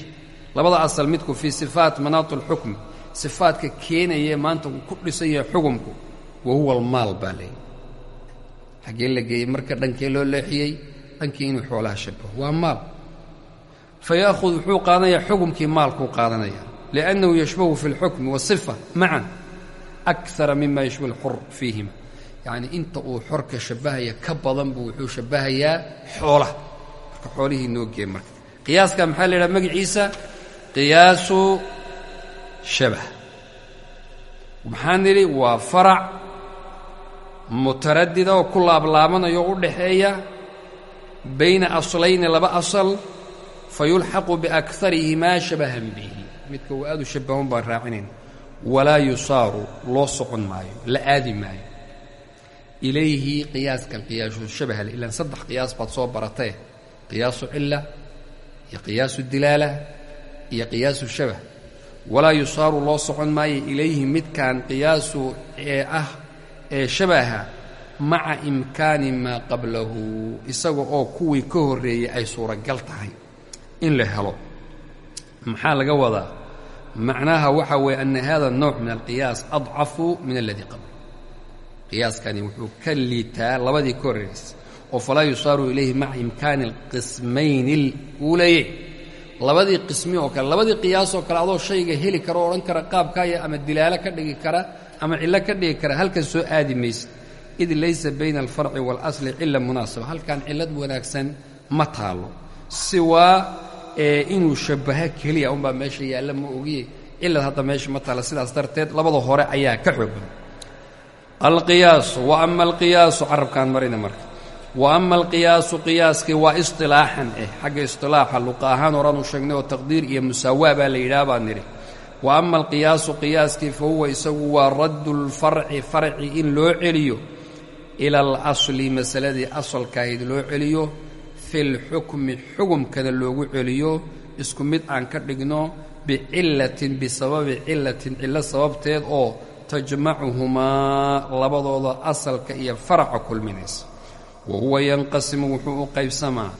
labada asal midku fii sifaat manaati اlxukmi sifaadka keenaya maanta uu ku dhisan yahay xukumku wa huwa almaal baa leeyay xaggee la geeyey marka dhankee loo leexiyey dhankii inuu xoolaha shabaho waa maal fayaahud wuxuu qaadanayaa xukumkii maalkuu qaadanaya liannahu yashbahu fi اlxukmi wasifa macan akara mima yashbahu lxur fiihima yacni inta uu xorka shabbahaya ka badan buu wuxuu shabbahayaa xoolaha marka xoolihii noo gee marka qiyaaska maxaa la yidhaha magaciisa qiyaasu shabah maxaan nidhi waa farac mutaradida oo ku laablaabanayoo u dhaxeeya bayna aslayni laba asal fa yulxaqu biakarihimaa shabahan bihi midka uu aad u shabbahon baan raacinayn walaa yusaaru loo socon maayo la aadi maayo ilayhi qiyaaskan qiyaasu shabaha ilaan saddex qiyaas baad soo baratee qiyaasu cilla iyo qiyaasu dilaala iyo qiyaasu shabah walaa yusaaru loo socon maayo ilayhi midkan qiyaasu ee ah ee shabaha maca imkaani maa qablahu isaga oo kuwii ka horreeyey ay suuragal tahay in la helo maxaa laga wadaa macnaha waxa weeye ana hada الnowc min alqiyaas adcafu min aladii qabl qiyaaskani wuxuu ka liitaa labadii ka horreysay oo falaa yusaaru ilayhi maca imkaani اlqismayni اluulaye labadii qismi oo kale labadii qiyaas oo kale adoo shayga heli kara o odhan kara qaabkaaya ama dilaalo ka dhigi kara ama cillo ka dhigi kara halkan soo aadi maysa id laysa bayna alfarci waalasli cila munaasaba halkan cillad wanaagsan ma taalo siwaa inuu shabbaho keliya unbaa meesha yaalla ma ogiye cillad hadda meesha ma taalla sidaas darteed labada hore ayaa ka xoog badan alqiyaasu wa ama alqiyaasu carabkaan marina marka. Wa ama alqiyaasu qiyaaskii waa isطilaaxan eh xagga isilaaxa luqa ahaan horaanu sheegnay oo taqdiir iyo musaawaa baa la yidhaha baan nidhi. Wa ama alqiyaasu qiyaaskii fa huwa isagu waa raddu lfarci farci in loo celiyo. Ila alasli masaladii asalkaahayd loo celiyo fi lxukmi xukumkana loogu celiyo isku mid aan ka dhigno bicillatin bisababi cillatin cillo sababteed oo tajmacuhumaa labadooda asalka iyo faraca kulminaysa. Wa huwa yanqasimu wuxuu u qaybsamaa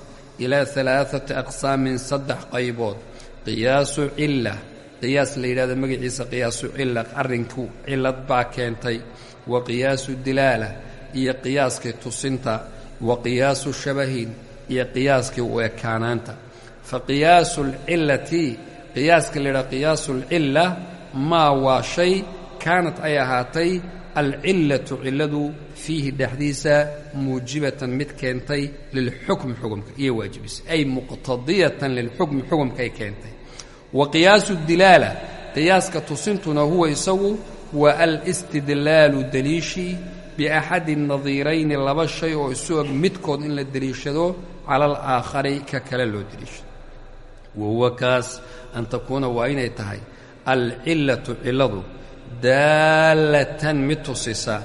ilaa alaaati aqsaamin saddex qaybood. Qiyaasu cilla qiyaas la yidhahdo magaciisa qiyaasu cilla arrinku cillad baa keentay. Wa qiyaasu dilaala iyo qiyaaskii tusinta. Wa qiyaasu shabahin iyo qiyaaskii u ekaanaanta. Fa qiyaasu alcillati qiyaaska la yidhahdo qiyaasu alcilla maa waa shay kaanat ay ahaatay alcillatu cilladu fiihi dhexdiisa muujibatan mid keentay lilxukmi xukumka iyo waajibisa. Ay muqtadiyatan lilxukmi xukumkay keentay. Wa qiyaasu dilaala qiyaaska tusintuna huwa isagu waa alistidlaalu daliishii biaxadi nadiirayni laba shay oo isu og midkood in la deliishado cala alaakhari ka kale loo deliishado wa huwa kaas an takuuna waa inay tahay alcillatu cilladu daallatan mid tusisa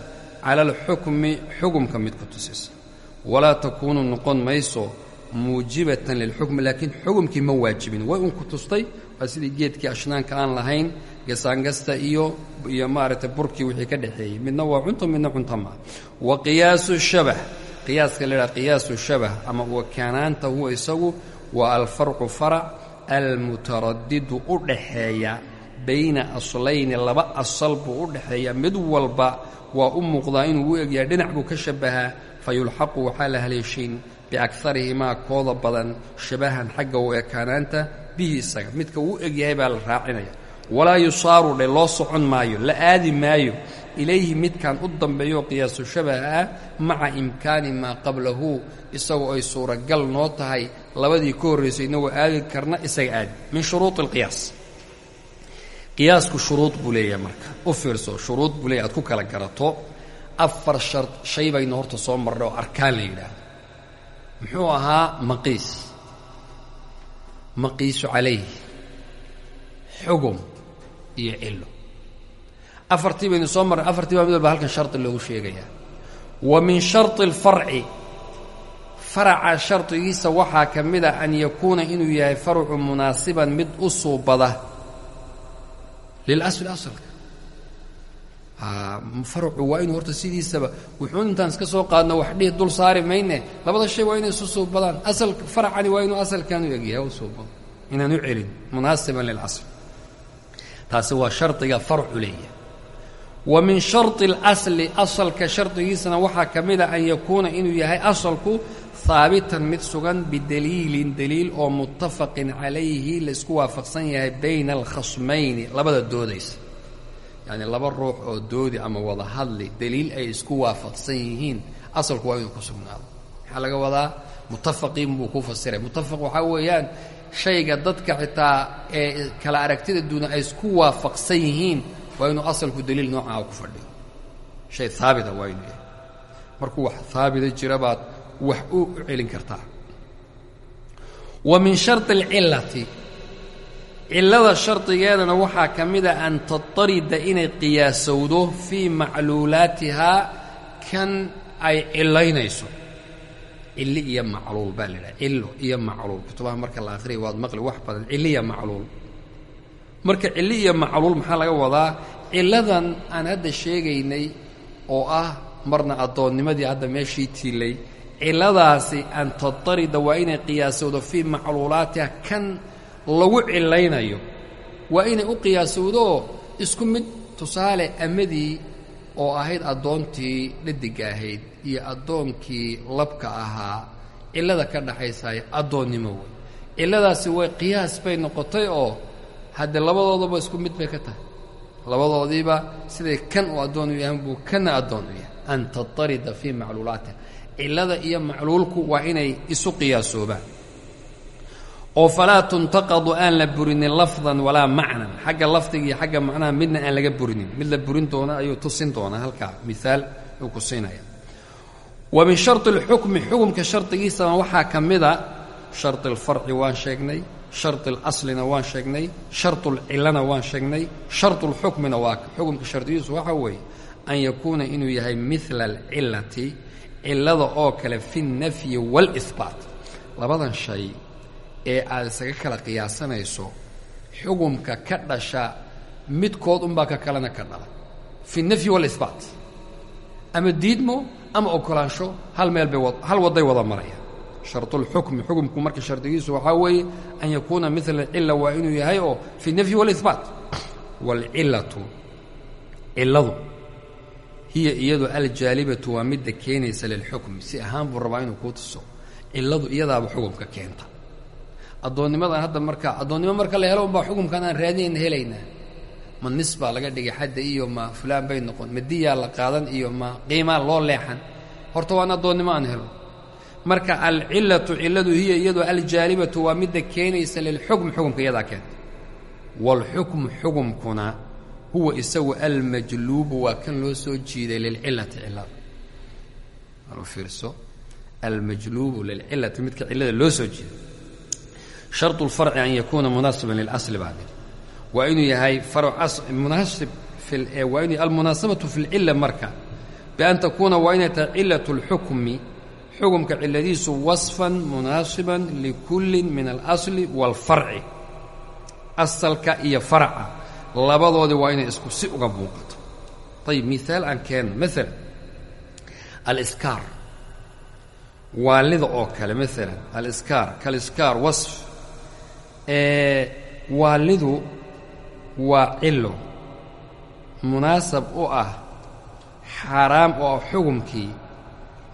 cala alxukmi xukumka mid ku tusisa. Walaa takuunu noqon mayso muujibatan lilxukmi laakiin xukumkii ma waajibin. Way unku tustay waa sidii geedkii ashnaanka aan lahayn gasaangasta iyo iyo maaragtay burkii wixii ka dhexeeyey. Midna waa cunto midna cunto maa wa qiyaasu shabah qiyaaska la yidhaha qiyaasu shabah ama wakaanaanta huwa isagu waa alfarqu farac almutaradidu u dhaxeeya bayna aslayni laba asal buu u dhaxeeya mid walba waa u muuqdaa inuu u egyahay dhinac buu ka shabbahaa fa yulxaqu waxaa la haleeshayn biakarihimaa kooda badan shabahan xagga u ekaanaanta bihi isaga. Midka uu egyahay baa la raacinaya. Walaa yusaaru dhe loo socon maayo la aadi maayo ilayhi midkan u dambeeyo qiyaasu shabaha ah maca imkaani maa qablahu isagoo ay suuragal noo tahay labadii ka horraysay inagoo aadi karna isaga aadi min shuruudi alqiyaas qiyaasku shuruud buu leeyahay marka u fiirso shuruud buu leeyahy aad ku kala garato afar shar shay baynu horta soo marnay oo arkaan la yidhaahdo muxuu ahaa maqiis maqiisu calayh xugum iyo cillo afartii baynu soo marnay afartii baa mid walba halkan shardi loogu sheegayaa wa min shardi alfarci faraca shardigiisa waxaa ka mid a an yakuuna inuu yahay farcu munaasiban mid u suubada lilasli asalka. Farcu waa inuu horta sidiisaba wuxuun intaan iska soo qaadno wax dhihi dul saari mayne labada shay waa inay isu suubadaan asal farcani waa inuu asalkan u egyahay u suubado inaan u celin munaasiban lilasl taasi waa shardiga farcu leeyahay wa min shardi اlasli asalka shardigiisana waxaa ka mida an yakuuna inuu yahay asalku haabitan mid sugan bidaliilin daliil oo muttafaqin calayhi laysku waafaqsan yahay bayna alkhasmayni labada doodaysa. Yacni laba ruux oo doodi ama wada hadli daliil ay isku waafaqsan yihiin asalku waa inuu ku sugnaado. Maxaa laga wadaa? Mutafaqiin buu ku fasiray. Mutafaq waxaa weeyaan shayga dadka xitaa ee kala aragtida duuna ay isku waafaqsan yihiin waa inuu asalku daliil noocaa ku fadhiyo. Shay haabita waa inuu yahay. Markuu wax haabita jira baad wax u celin kartaa. Wa min sharطi اlcilati cillada shardigeedana waxaa ka mida an tatarida inay qiyaasowdo fii macluulaatihaa kan ay cilaynayso cilli iyo macluul baa la idhaha cillo iyo macluul. Kutubaha marka la akhriya waad maqli wax badan. Cilli iyo macluul marka cilli iyo macluul maxaa laga wadaa? Cilladan aan hadda sheegaynay oo ah marna addoonnimadii hadda meeshii tiilay cilladaasi an tatarida waa inay qiyaasowdo fii macluulaatiha kan lagu cilaynayo. Waa inay u qiyaasowdooo isku mid tusaale amadii oo ahayd addoontii dhadigga ahayd iyo addoonkii labka ahaa. Cillada ka dhaxaysaya addoonnimo wey cilladaasi way qiyaas bay noqotay oo hadde labadoodaba isku mid bay ka tahay. Labadoodiiba siday kan u addoon u yahan buu kana addoon u yahay. An tatarida fii macluulaatih cillada iyo macluulku waa inay isu qiyaasoobaan oo falaa tuntaqadu aan la burinin lafdan walaa macnan. Xagga lafdiga iyo xagga macnaha midna aan laga burinin. Mid la burin doona ayuu tusin doonaa. Halkaa miaal uu ku siinaya. Wa min shari اlxukmi xukumka shardigiisana waxaa ka mida shari alfarci waan sheegnay shardi alaslina waan sheegnay shardulcilana waan sheegnay shardulxukmina waa ka xukumka shardigiisu waxaa weeye an yakuuna inuu yahay midla alcilati cilada oo kale fi nafyi waalihbaat labadan shay ee aad isaga kala qiyaasanayso xukumka ka dhasha midkood unbaa ka kalena ka dhala. Fi nafyi waalihbaat ama diidmo ama okolaansho hal meel bay hal wadday wada maraya sharطulxukmi xukumku marka shardigiisu waxaa weeye an yakuuna midla cila waa inuu yahay oo fi اnafyi wاlإhbaat wاlcilatu ciladu hiya iyadu aljaalibatu waa midda keenaysa lilxukmi si ahaan buu rabaa inuu kuu tuso cilladu iyadaaba xukumka keenta addoonnimadan hadda marka addoonnimo marka la helo unbaa xukumkan aan raadinayna helaynaa ma nis baa laga dhigay xadda iyo ma fulaan bay noqon ma diyaa la qaadan iyo ma qiimaa loo leexan horta waan addoonnimo aan helo marka alcillatu cilladu hiya iyadu aljaalibatu waa midda keenaysa lilxukmi xukumka iyadaa keenta waalxukmu xukumkuna huwa isagu almajluubu waa kan loo soo jiiday lilcilati cillada alu fiirso almajluubu lilcilati midka cillada loo soo jiiday sharط اlfarci an yakuuna munaasiban lilasli baa diri waa inuu yahay munaasib waa inu almunaasabatu fi اlcila marka bian takuuna waa inay tahay cilaة اlxukmi xukumka ciladiisu wasfan munaasiban likulli min alasli wاlfarci asalka iyo farca labadoodii waa inay isku si uga muuqato. Ayib miaal aan keenno. Maala aliskaar waalida oo kale maala aliskaar kaliskaar wasf. Waalidu waa cillo. Munaasab u ah xaaraam oo xukumkii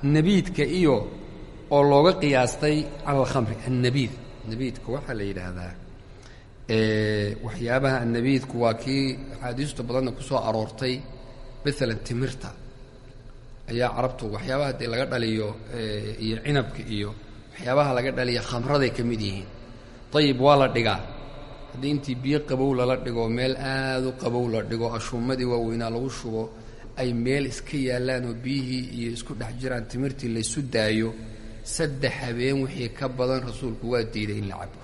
nebiidka iyo oo looga qiyaastay cala alkhamri annebiid nebiidka waxaa la yidhaahdaa waxyaabaha annebiidku waa kii axaadiistu badanna ku soo aroortay maalan timirta. Ayaa carabtu waxyaabaha haddii laga dhaliyo iyo cinabka iyo waxyaabaha laga dhaliyo khamraday ka mid yihiin. Ayib waa la dhigaa. Haddii intii biyo qabow lala dhigo meel aad u qabow la dhigo ashuumadii waaweynaa lagu shubo ay meel iska yaallaan oo biyihii iyo isku dhex jiraan timirtii laysu daayo saddex habeen wixii ka badan rasuulku waa diiday in la cabo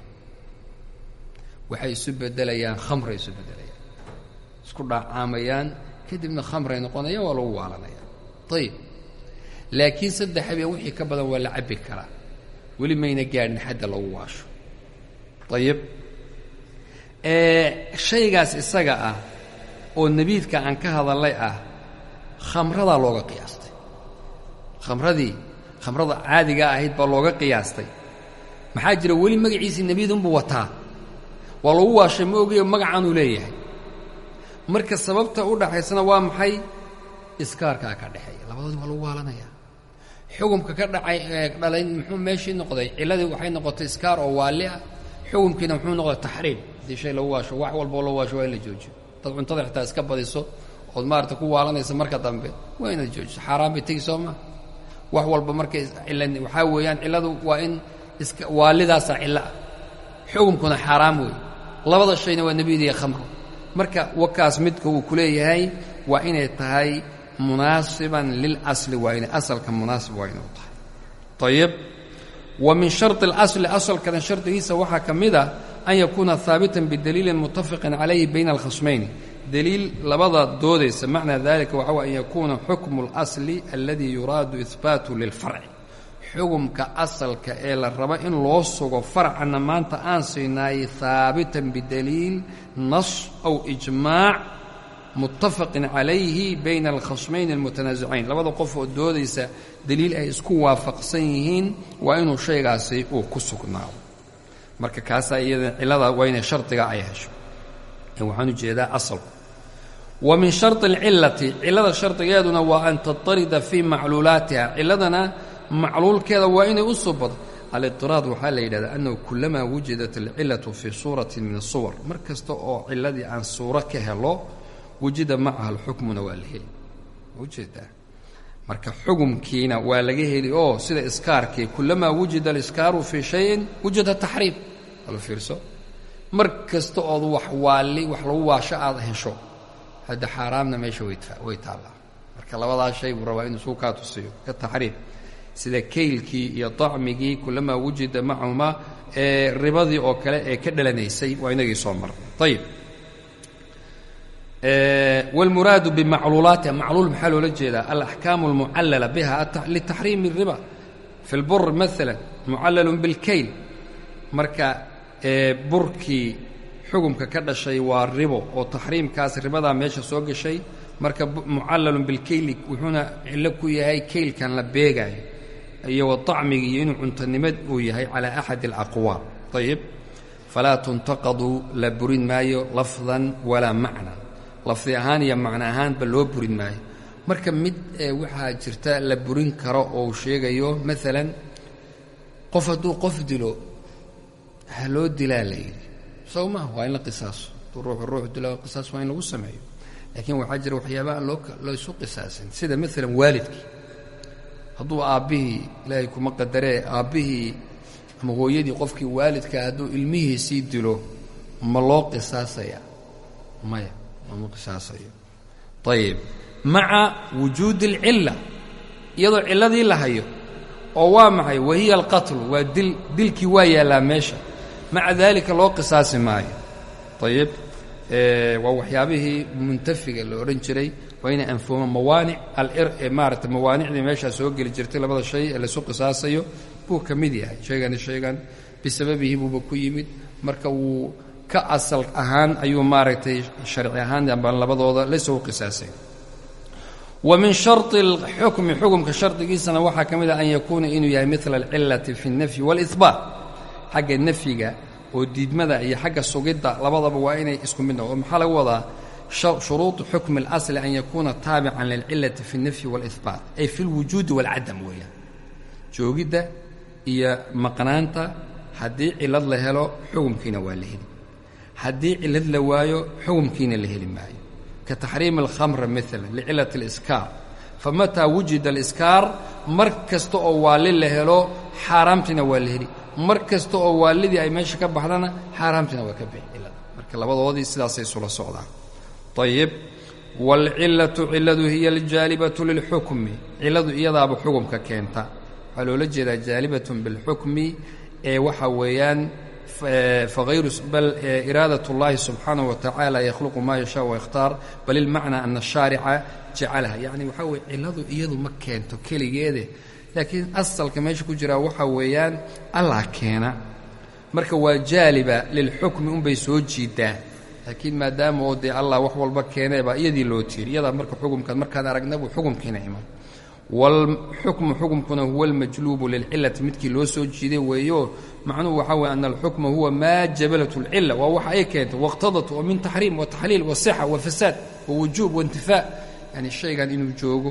waxay isu beddelayaan khamray isu beddelayaan. Isku dhacaamayaan kadibna khamray noqonayaan waa lagu waalanaya. Ayib laakiin saddex habeen wixii ka badan waa la cabbi karaa weli mayna gaadhin xadda lagu waasho. Ayib shaygaas isaga ah oo nebiidka aan ka hadallay ah khamradaa looga qiyaastay. Khamradii khamrada caadiga ahayd baa looga qiyaastay. Maxaa jira weli magaciisii nebiidunbuu wataa? Waa lagu waashay ma ogayo magacaanuu leeyahay. Marka sababta u dhaxaysana waa maxay? Iskaarkaa ka dhexeeya. Labadoodii waa lagu waalanaya xukumka ka dhacay dhalay muxuu meeshii noqday? Cilladii waxay noqotay iskaar oo waali ah. Xukumkiina muxuu noqday taxriim haddii shay lagu waasho wax walboo la waasho waa in la joojiyo. Dad cuntada xitaa iska badiso ood maarata ku waalanaysa marka dambe waa inaad joojiso. Xaaraan bay tegi soo maa wax walba markay waxaa weeyaan cilladu waa in iska waalidaasaa cillo ah xukunkuna xaaraam weeye labada shayna waa nebiyada iyo khamro marka wakaas midka uu ku leeyahay waa inay tahay munaasiban lilasli waa inay asalka munaasib waa inuu tahay. Ayib wa min sharطi اlasli asalkana shardigiisa waxaa ka mid a an yakuuna haabitan bidaliilin mutafaqin calayhi bayna alkhasmayni daliil labada doodaysa macnaa dalika waxa way an yakuuna xukmu اlasli aladi yuraadu ihbaatu lilfarci. Xukumka asalka ee la rabo in loo sugo farcanna maanta aan siinaayey haabitan bidaliil nas aw ijmaac muttafaqin calayhi bayna alkhasmayn almutanaasicayn labada qof oo doodaysa daliil ay isku waafaqsan yihiin waa inuu shaygaasi uu ku sugnaado marka kaasaa iyada cillada waa inay shardiga ay hesho. Waxaan u jeedaa asalku wa min sharطi اlcillati cillada shardigeeduna waa an tatarida fii macluulaatiha. Cilladana macluulkeeda waa inay u subado alidiraad waxaa la yidhahdaa annahu kulamaa wujidat alcillatu fii suuratin min asuwar mar kasta oo cilladii aan suuro ka helo wujida macaha alxukmuna waa la heli. Ujeedaa marka xukumkiina waa laga heli oo sida iskaarkii kulamaa wujida aliskaaru fii shayin wujida taxriim alo fiirso. Aada hesho hadda xaaraamna meesha way taallaa marka labadaas shay buu rabaa inuu suu kaa tusiyo ka taxriim sida kaylkii iyo dacmigii kulamaa wujida macahumaa ee ribadii oo kale ee ka dhalanaysay waa inagii soo marnay ayib wاlmuraadu bimacluulaatiha macluul maxaa loola jeedaa alaxkaamu اlmucallala biha litaxriimi الriba fi اlbur maala mucallalu biاlkayl marka burkii xukumka ka dhashay waa ribo oo taxriimkaas ribadaa meesha soo gashay. Marka mucallalun bilkayli wuxuuna cillo ku yahay kaylkan la beegaayo iyo wadacmigi iyo inuu cuntanimad uu yahay calaa axadi alaqwaal ayib falaa tuntaqadu la burin maayo lafdan walaa macnan lafdi ahaan iyo macno ahaanba loo burin maayo. Marka mid waxaa jirta la burin karo oo uu sheegayo maalan qof hadduu qof dilo ha loo dilaa la yidhi sow maha waa in la qisaaso. Hadduu ruuxu ruux dilo qisaas waa in lagu sameeyo. Laakiin waxaa jira waxyaaba aan loo laysu qisaasin. Sida maalan waalidkii. Hadduu aabbihii ilaahay kuma qadaree aabbihii ama hooyadii qofkii waalidkaa hadduu ilmihiisii dilo ma loo qisaasaya maya lama qisaasayo ayib maca wujuudi alcilla iyadoo cilladii la hayo oo waa maxay? Wahiya alqatlu waa dil dilkii waa yaallaa meesha maca daalika loo qisaasi maayo ayib waa waxyaabihii muntafiga la odhan jiray waa inay anfuuma mawaanic alir maarata mawaanicdii meeshaa soo geli jirtay labada shay ee laysu qisaasayo buu ka mid yahay shaygani shaygan bisababihi buuba ku yimid marka wuu ka asal ahaan ayuu maaragtay sharci ahaan baan labadooda laysugu qisaasay wa min sharطi اlxukmi xukumka shardigiisana waxaa ka mid ah an yakuuna inuu yahay midla alcillati fi اlnafyi wاlihbaat xagga nafyiga oo diidmada iyo xagga sugidda labadaba waa inay isku mid noqo maxaa laga wadaa shuruuطu xukmi اlasli an yakuuna taabican lilcillati fi اlnafyi wاlihbaat ay fi اlwujuudi wاlcadam weeyaan joogidda iyo maqnaanta haddii cillad la helo xukumkiina waa la heli haddii cillad la waayo xukumkiina la heli maayo ka taxriimi alkhamra maalan licillati aliskaar famataa wujida aliskaar mar kasta oo waalli la helo xaaraamtiina waa la heli mar kasta oo waallidii ay meesha ka baxdana xaaraamtiina waa ka bixi cillada marka labadoodii sidaasay isula socdaan ayib waalcillatu cilladu hiya aljaalibatu lilxukmi cilladu iyadaaba xukumka keenta waxaa loola jeedaa jaalibatun bilxukmi ee waxa weeyaan fغayru bal iraadat اllahi subxaanaه watacaala yakhluqu ma yashaa wayakhtaar bal ilmacnaa ana الshaarica jacalaha yacni waxaa weye cilladu iyadu ma keento keligeede laakiin asalka meesha ku jiraa waxaa weeyaan allah keena marka waa jaaliba lilxukmi unbay soo jiidaa laakiin maadaama oo dee allah wax walba keeneebaa iyadii loo tiiri iyadaa marka xukumkaad markaan aragnabu xukumkiina iman wاlxukmu xukumkuna huwa اlmajluubu lilcilati midkii loo soo jiiday weeyo macnuhu waxaa weye ana alxukma huwa maa jabalat اlcila waa waxa ay keentay wاqtadat oo min taxriim wataxliil wasixa wafasaad wawujuub waintifaa yani shaygan inuu joogo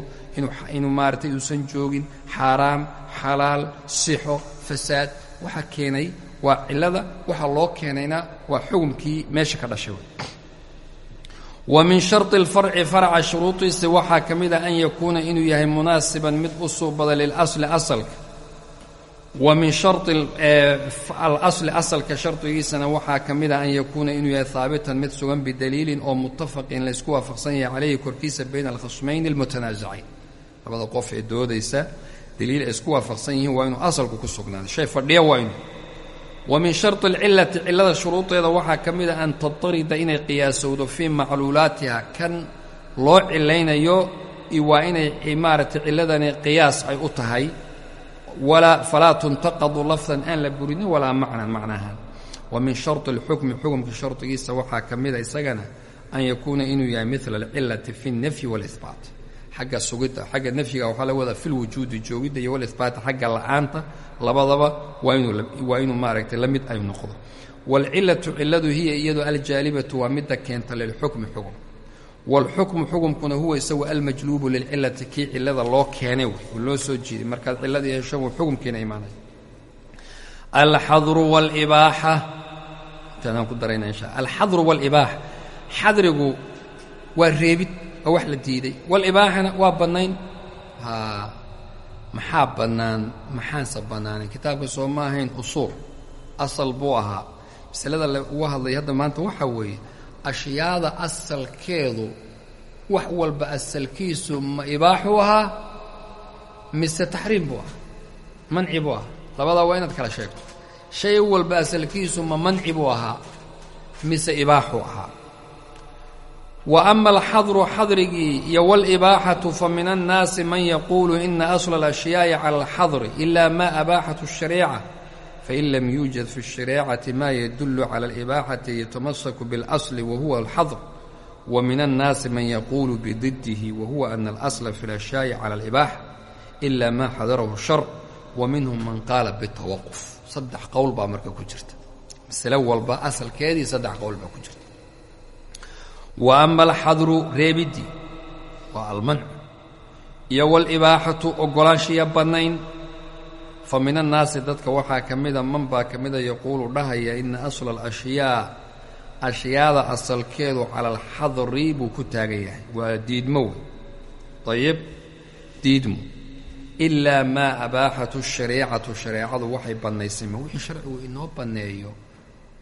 inuu maaratay uusan joogin xaaraam xalaal sixo fasaad waxa keenay waa cilada waxa loo keenayna waa xukumkii meesha ka dhashay wa min shardi alfarci farca shuruudiisa waxaa ka mid a an yakuuna inuu yahay munaasiban mid u suubada lilasli asalka wa min shardi alasli asalka shardigiisana waxaa ka mid a an yakuuna inuu yahay haabitan mid sugan bidaliilin oo muttafaqin laysku waafaqsan yahay calayhi korkiisa bayna alkhasmayni almutanaasacayn labada qof ee doodaysa daliil ay isku waafaqsan yihiin waa inuu asalku ku sugnaado. Shay fadhiya waa inuu. Wa min shardi alcillati cillada shuruudeeda waxaa ka mid a an tatarida inay qiyaasowdo fii macluulaatiha. Kan loo cilaynayo waa inay maaragtay cilladani qiyaas ay u tahay falaa tuntaqadu lafdan aan la burinin walaa macnan macnahaan wa min shardi alxukmi xukumka shardigiisa waxaa ka mida isagana an yakuuna inuu yahay midla alcillati fi اnnafyi waاlihbaat xagga sugidda xagga nafyiga waxaa laga wadaa fi lwujuudi joogidda iyo walihbaata xagga la'aanta labadaba waa inuu maaragtay la mid ay noqdo waalcillatu cilladu hiya iyadu aljaalibatu waa midda keenta lilxukmi xukm waalxukmu xukumkuna huwa isagu almajluubu lilcillati kii cillada loo keenay wey oo loo soo jiiday. Markaad cilladii hesho wuu xukumkiina imaanay. Alxadru waalibaaxa intaanaan ku darayna insha alxadru waalibaaxa xadrigu waa reebid waa wax la diiday. Walibaaxana waa bannayn. Maxaa bannaan maxaanse bannaanayn kitaabka soo ma ahayn usuul asal buu ahaa. Masalada la uga hadlay hadda maanta waxaa weeye ashyaada asalkeedu wax walba asalkiisu ma ibaaxuu ahaa mise taxriim buu ahaa manci buu ahaa? Labadaa waa inaad kala sheegto. Shay walba asalkiisu ma manci buu ahaa mise ibaaxuu ahaa? Wa ama alxadru xadrigii iyo waalibaaxatu fa min annaasi man yaquulu ina asla alashyaai cala alxadri ila ma abaaxat الshariica fain lam yuujad fi الshariicati ma yadulu cala alibaaxati yatamasaku biاlasli wahuwa alxadr wa min annaasi man yaquulu bididihi wahuwa ana alasla fi اlashyaai cala alibaaxa ila ma xadarahu shar wa minhum man qaala bitawaquf saddex qowl baa marka ku jirta masale walba asalkeedii saddex qowl baa ku jirta wa ama alxadru reebiddii waa almancu iyo waalibaaxatu oggolaanshiya bannayn fa min annaasi dadka waxaa ka mida man baa ka mida yaquulu dhahaya ina asla alashyaa. Ashyaada asalkeedu cala alxadri buu ku taagan yahay. Waa diidmo wey dayib diidmo. Ilaa maa abaaxatu shariicatu. Shareecadu waxay bannaysay ma wixii sharcigu inoo banneeyo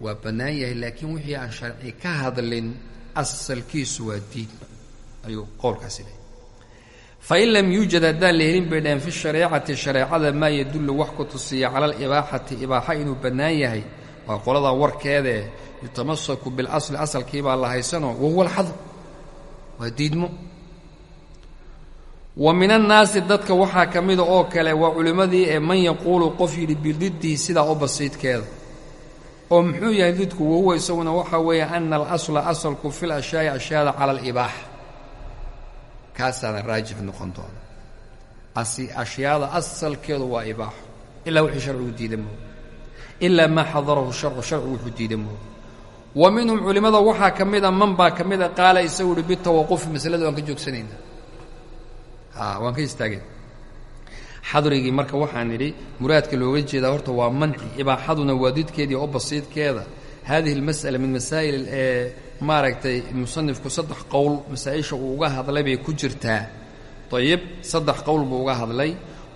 waa bannaan yahay laakiin wixii aan sharci ka hadlin asalkiisu waa diidma ayuu qowlkaasi lehay fain lam yuujad haddaan la helin bay dhaheen fi shareecati shareecada maa yadullu wax ku tusiya cala alibaaxati ibaaxa inuu bannaan yahay waa qolada warkeedee yutamasaku bilasli asalkiibaa la haysanoo wahuwa alxadr waa diidmo wa min annaasi dadka waxaa ka mida oo kale waa culimmadii ee man yaquulu qof yidhi bididdihi sidaa u basiidkeeda oo muxuu yahay didku wahuwa isaguna waxaa weeye ana alasla asalku fi lashyaai ashyaada cala alibaaxa kaasaana raajix noqon doona ashyaada asalkeedu waa ibaaxo ilaa wixii sharcigu diida mooye ilaa maa xadarahu sharcu sharcigu wuxuu diida mooye wa minhum culimmada waxaa ka mida man baa ka mida qaala isagu uhi bitawaqufi masalada waan ka joogsanayna a waan ka istaageen xadrigii marka waxaan idhi muraadka looga jeedaa horta waa manci ibaaxaduna waa didkeedii oo basiidkeeda haadihi almas'ala min masaa'il ee maaragtay musanifku saddex qowl masaa-isha uu uga hadlay bay ku jirtaa dayib saddex qowl buu uga hadlay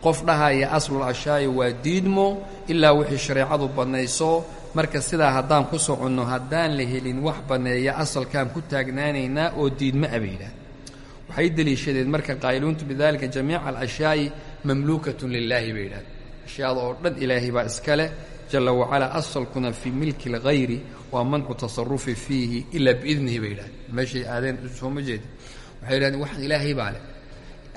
qof dhahaya aslul ashaa'i waa diidmo ilaa wixii shareecadu bannayso marka sidaa haddaan ku soconno haddaan la helin wax banneeya asalkaan ku taagnaanaynaa oo diidmo a bay yidhaah waxay deliishadeen marka qaa'iluuntu bidalika jamiica alashyaai mamluukatun lilaahi bay yidhahdeen ashyaada oo dhan ilaahay baa iska jalla wacalaa asalkuna fii milki اlghayri waa mancu tasarufi fiihi ilaa biidnihi bay yidhahdeen. Meeshay aadeen sooma jeedi waxay yidhahdeen waxaan ilaahay baa leh.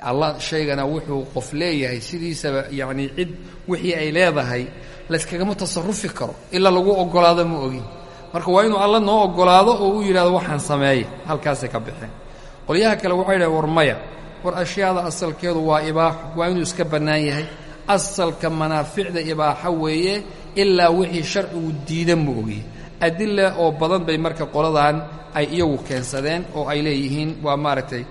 Allah shaygana wuxuu qof leeyahay sidiisaba yacnii cid wixii ay leedahay layskagama tasarufi karo. Ilaa lagu oggolaado ma ogin. Marka waa inuu alla noo oggolaado oo u yidhahdo waxaan sameeya halkaasay ka baxeen qolyaha kale waxay dhahen war maya. War ashyaada asalkeedu waa ibaaxo waa inuu iska bannaan yahay asalka manaaficda ibaaxo weeye ilaa wixii sharcigu diida ma ogiye. Adila oo badan bay marka qoladan ay iyagu keensadeen oo ay leeyihiin waa maaragtay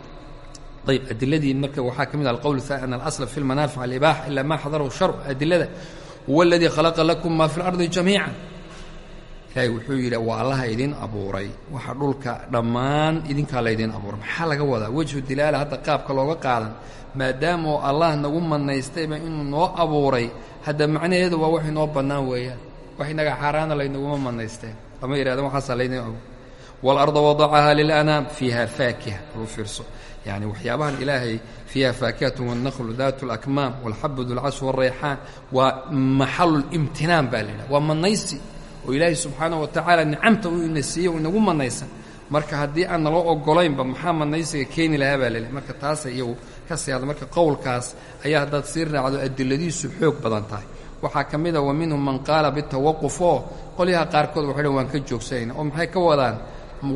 ayb adiladii marka waxaa ka mid ah alqowl an alasla fi lmanaafic alibaaxa ilaa ma xadarahu sharc adilada huwa aladii khalaqa lakum maa fi اlardi jamiica ilaahay wuxuu yidhi waa allaha idin abuuray waxa dhulka dhammaan idinkaa laydin abuuray. Maxaa laga wadaa? Wejhu dilaala hadda qaabka looga qaadan maadaama oo allah nagu manaystayba inuu noo abuuray hadda macnaheedu waa wax inoo bannaan weeyaan wax inaga xaaraana laynaguma manaysteen lama yidhahdeen waxaasaa laydin abuuray waalarda wadacahaa lilanaam fiiha faakiha lagu fiirso yani waxyaabahan ilaahay fiiha faakihatun wاlnaqlu daat اlakmaam wاlxabu dulcas wاlrayxaan waa maxalu limtinaan baa la yidhaha waa manaysi oo ilaahay subxaanaه wa tacaala nicamta uu ina siiye u inagu manaysan marka haddii aan naloo ogolaynba maxaa manaysiga keeni lahaa baa laleehay marka taasay iyagu ka sii hadla marka qowlkaas ayaa haddaad sii raacdo adiladiisu xoog badan tahay. Waxaa ka mid a wa minhum man qaala bitawaquf oo qolyaha qaarkood waxay dhan waan ka joogsanayna oo maxay ka wadaan?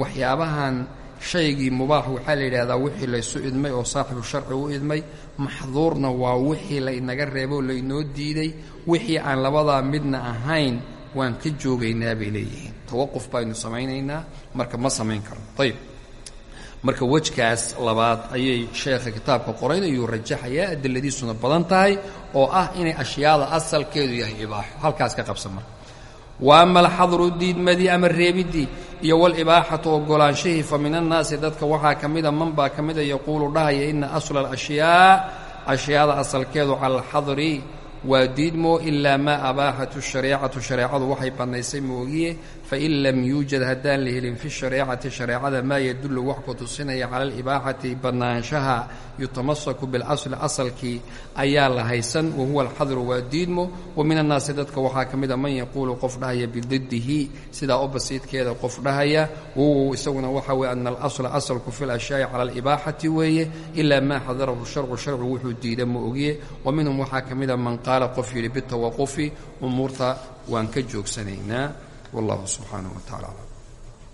Waxyaabahan shaygii mubaax waxaa la yidhahdaa wixii laysu idmay oo saaxibu sharci u idmay maxduurna waa wixii la inaga reebo laynoo diiday. Wixii aan labadaa midna ahayn waan ka joogaynaa bay leeyihiin. Tawaquf baynu samaynaynaa marka ma samayn karno. Ayib marka wejkaas labaad ayay sheekha kitaabka qorayn ayuu rajaxayaa adiladiisuna badan tahay oo ah inay ashyaada asalkeedu yahay ibaaxo. Halkaas ka qabsan marka. Wa ama alxadru diidmadii ama reebiddii iyo walibaaxatu ogolaanshihii fa min annaasi dadka waxaa ka mida man baa ka mida yaquulu dhahaya ina asla alashyaa ashyaada asalkeedu cala alxadri waa diidmo ilaa maa abaaxatu shareecatu shareecadu waxay bannaysay moogiye fain lam yuujad haddaan la helin fi shareecati shareecada maa yadullu wax ku tusinaya cala alibaaxati bannaanshaha yutamasaku bilasli asalkii ayaa la haysan wahuwa alxadru waa diidmo wa min annaasi dadka waxaa ka mida man yaquulu qof dhahaya bididdihi sidaa u qof dhahaya wahuwa isaguna waxa weye ana alasla asalku fi lashyaai cala alibaaxati weeye ilaa maa xadarahu sharcu sharcu wuxuu diida ma ogiye wa minhum waxaa ka mida man qaala qof yidhi bitawaqufi umuurta waan ka joogsanaynaa wallahu subxaanaه wa tacala aclam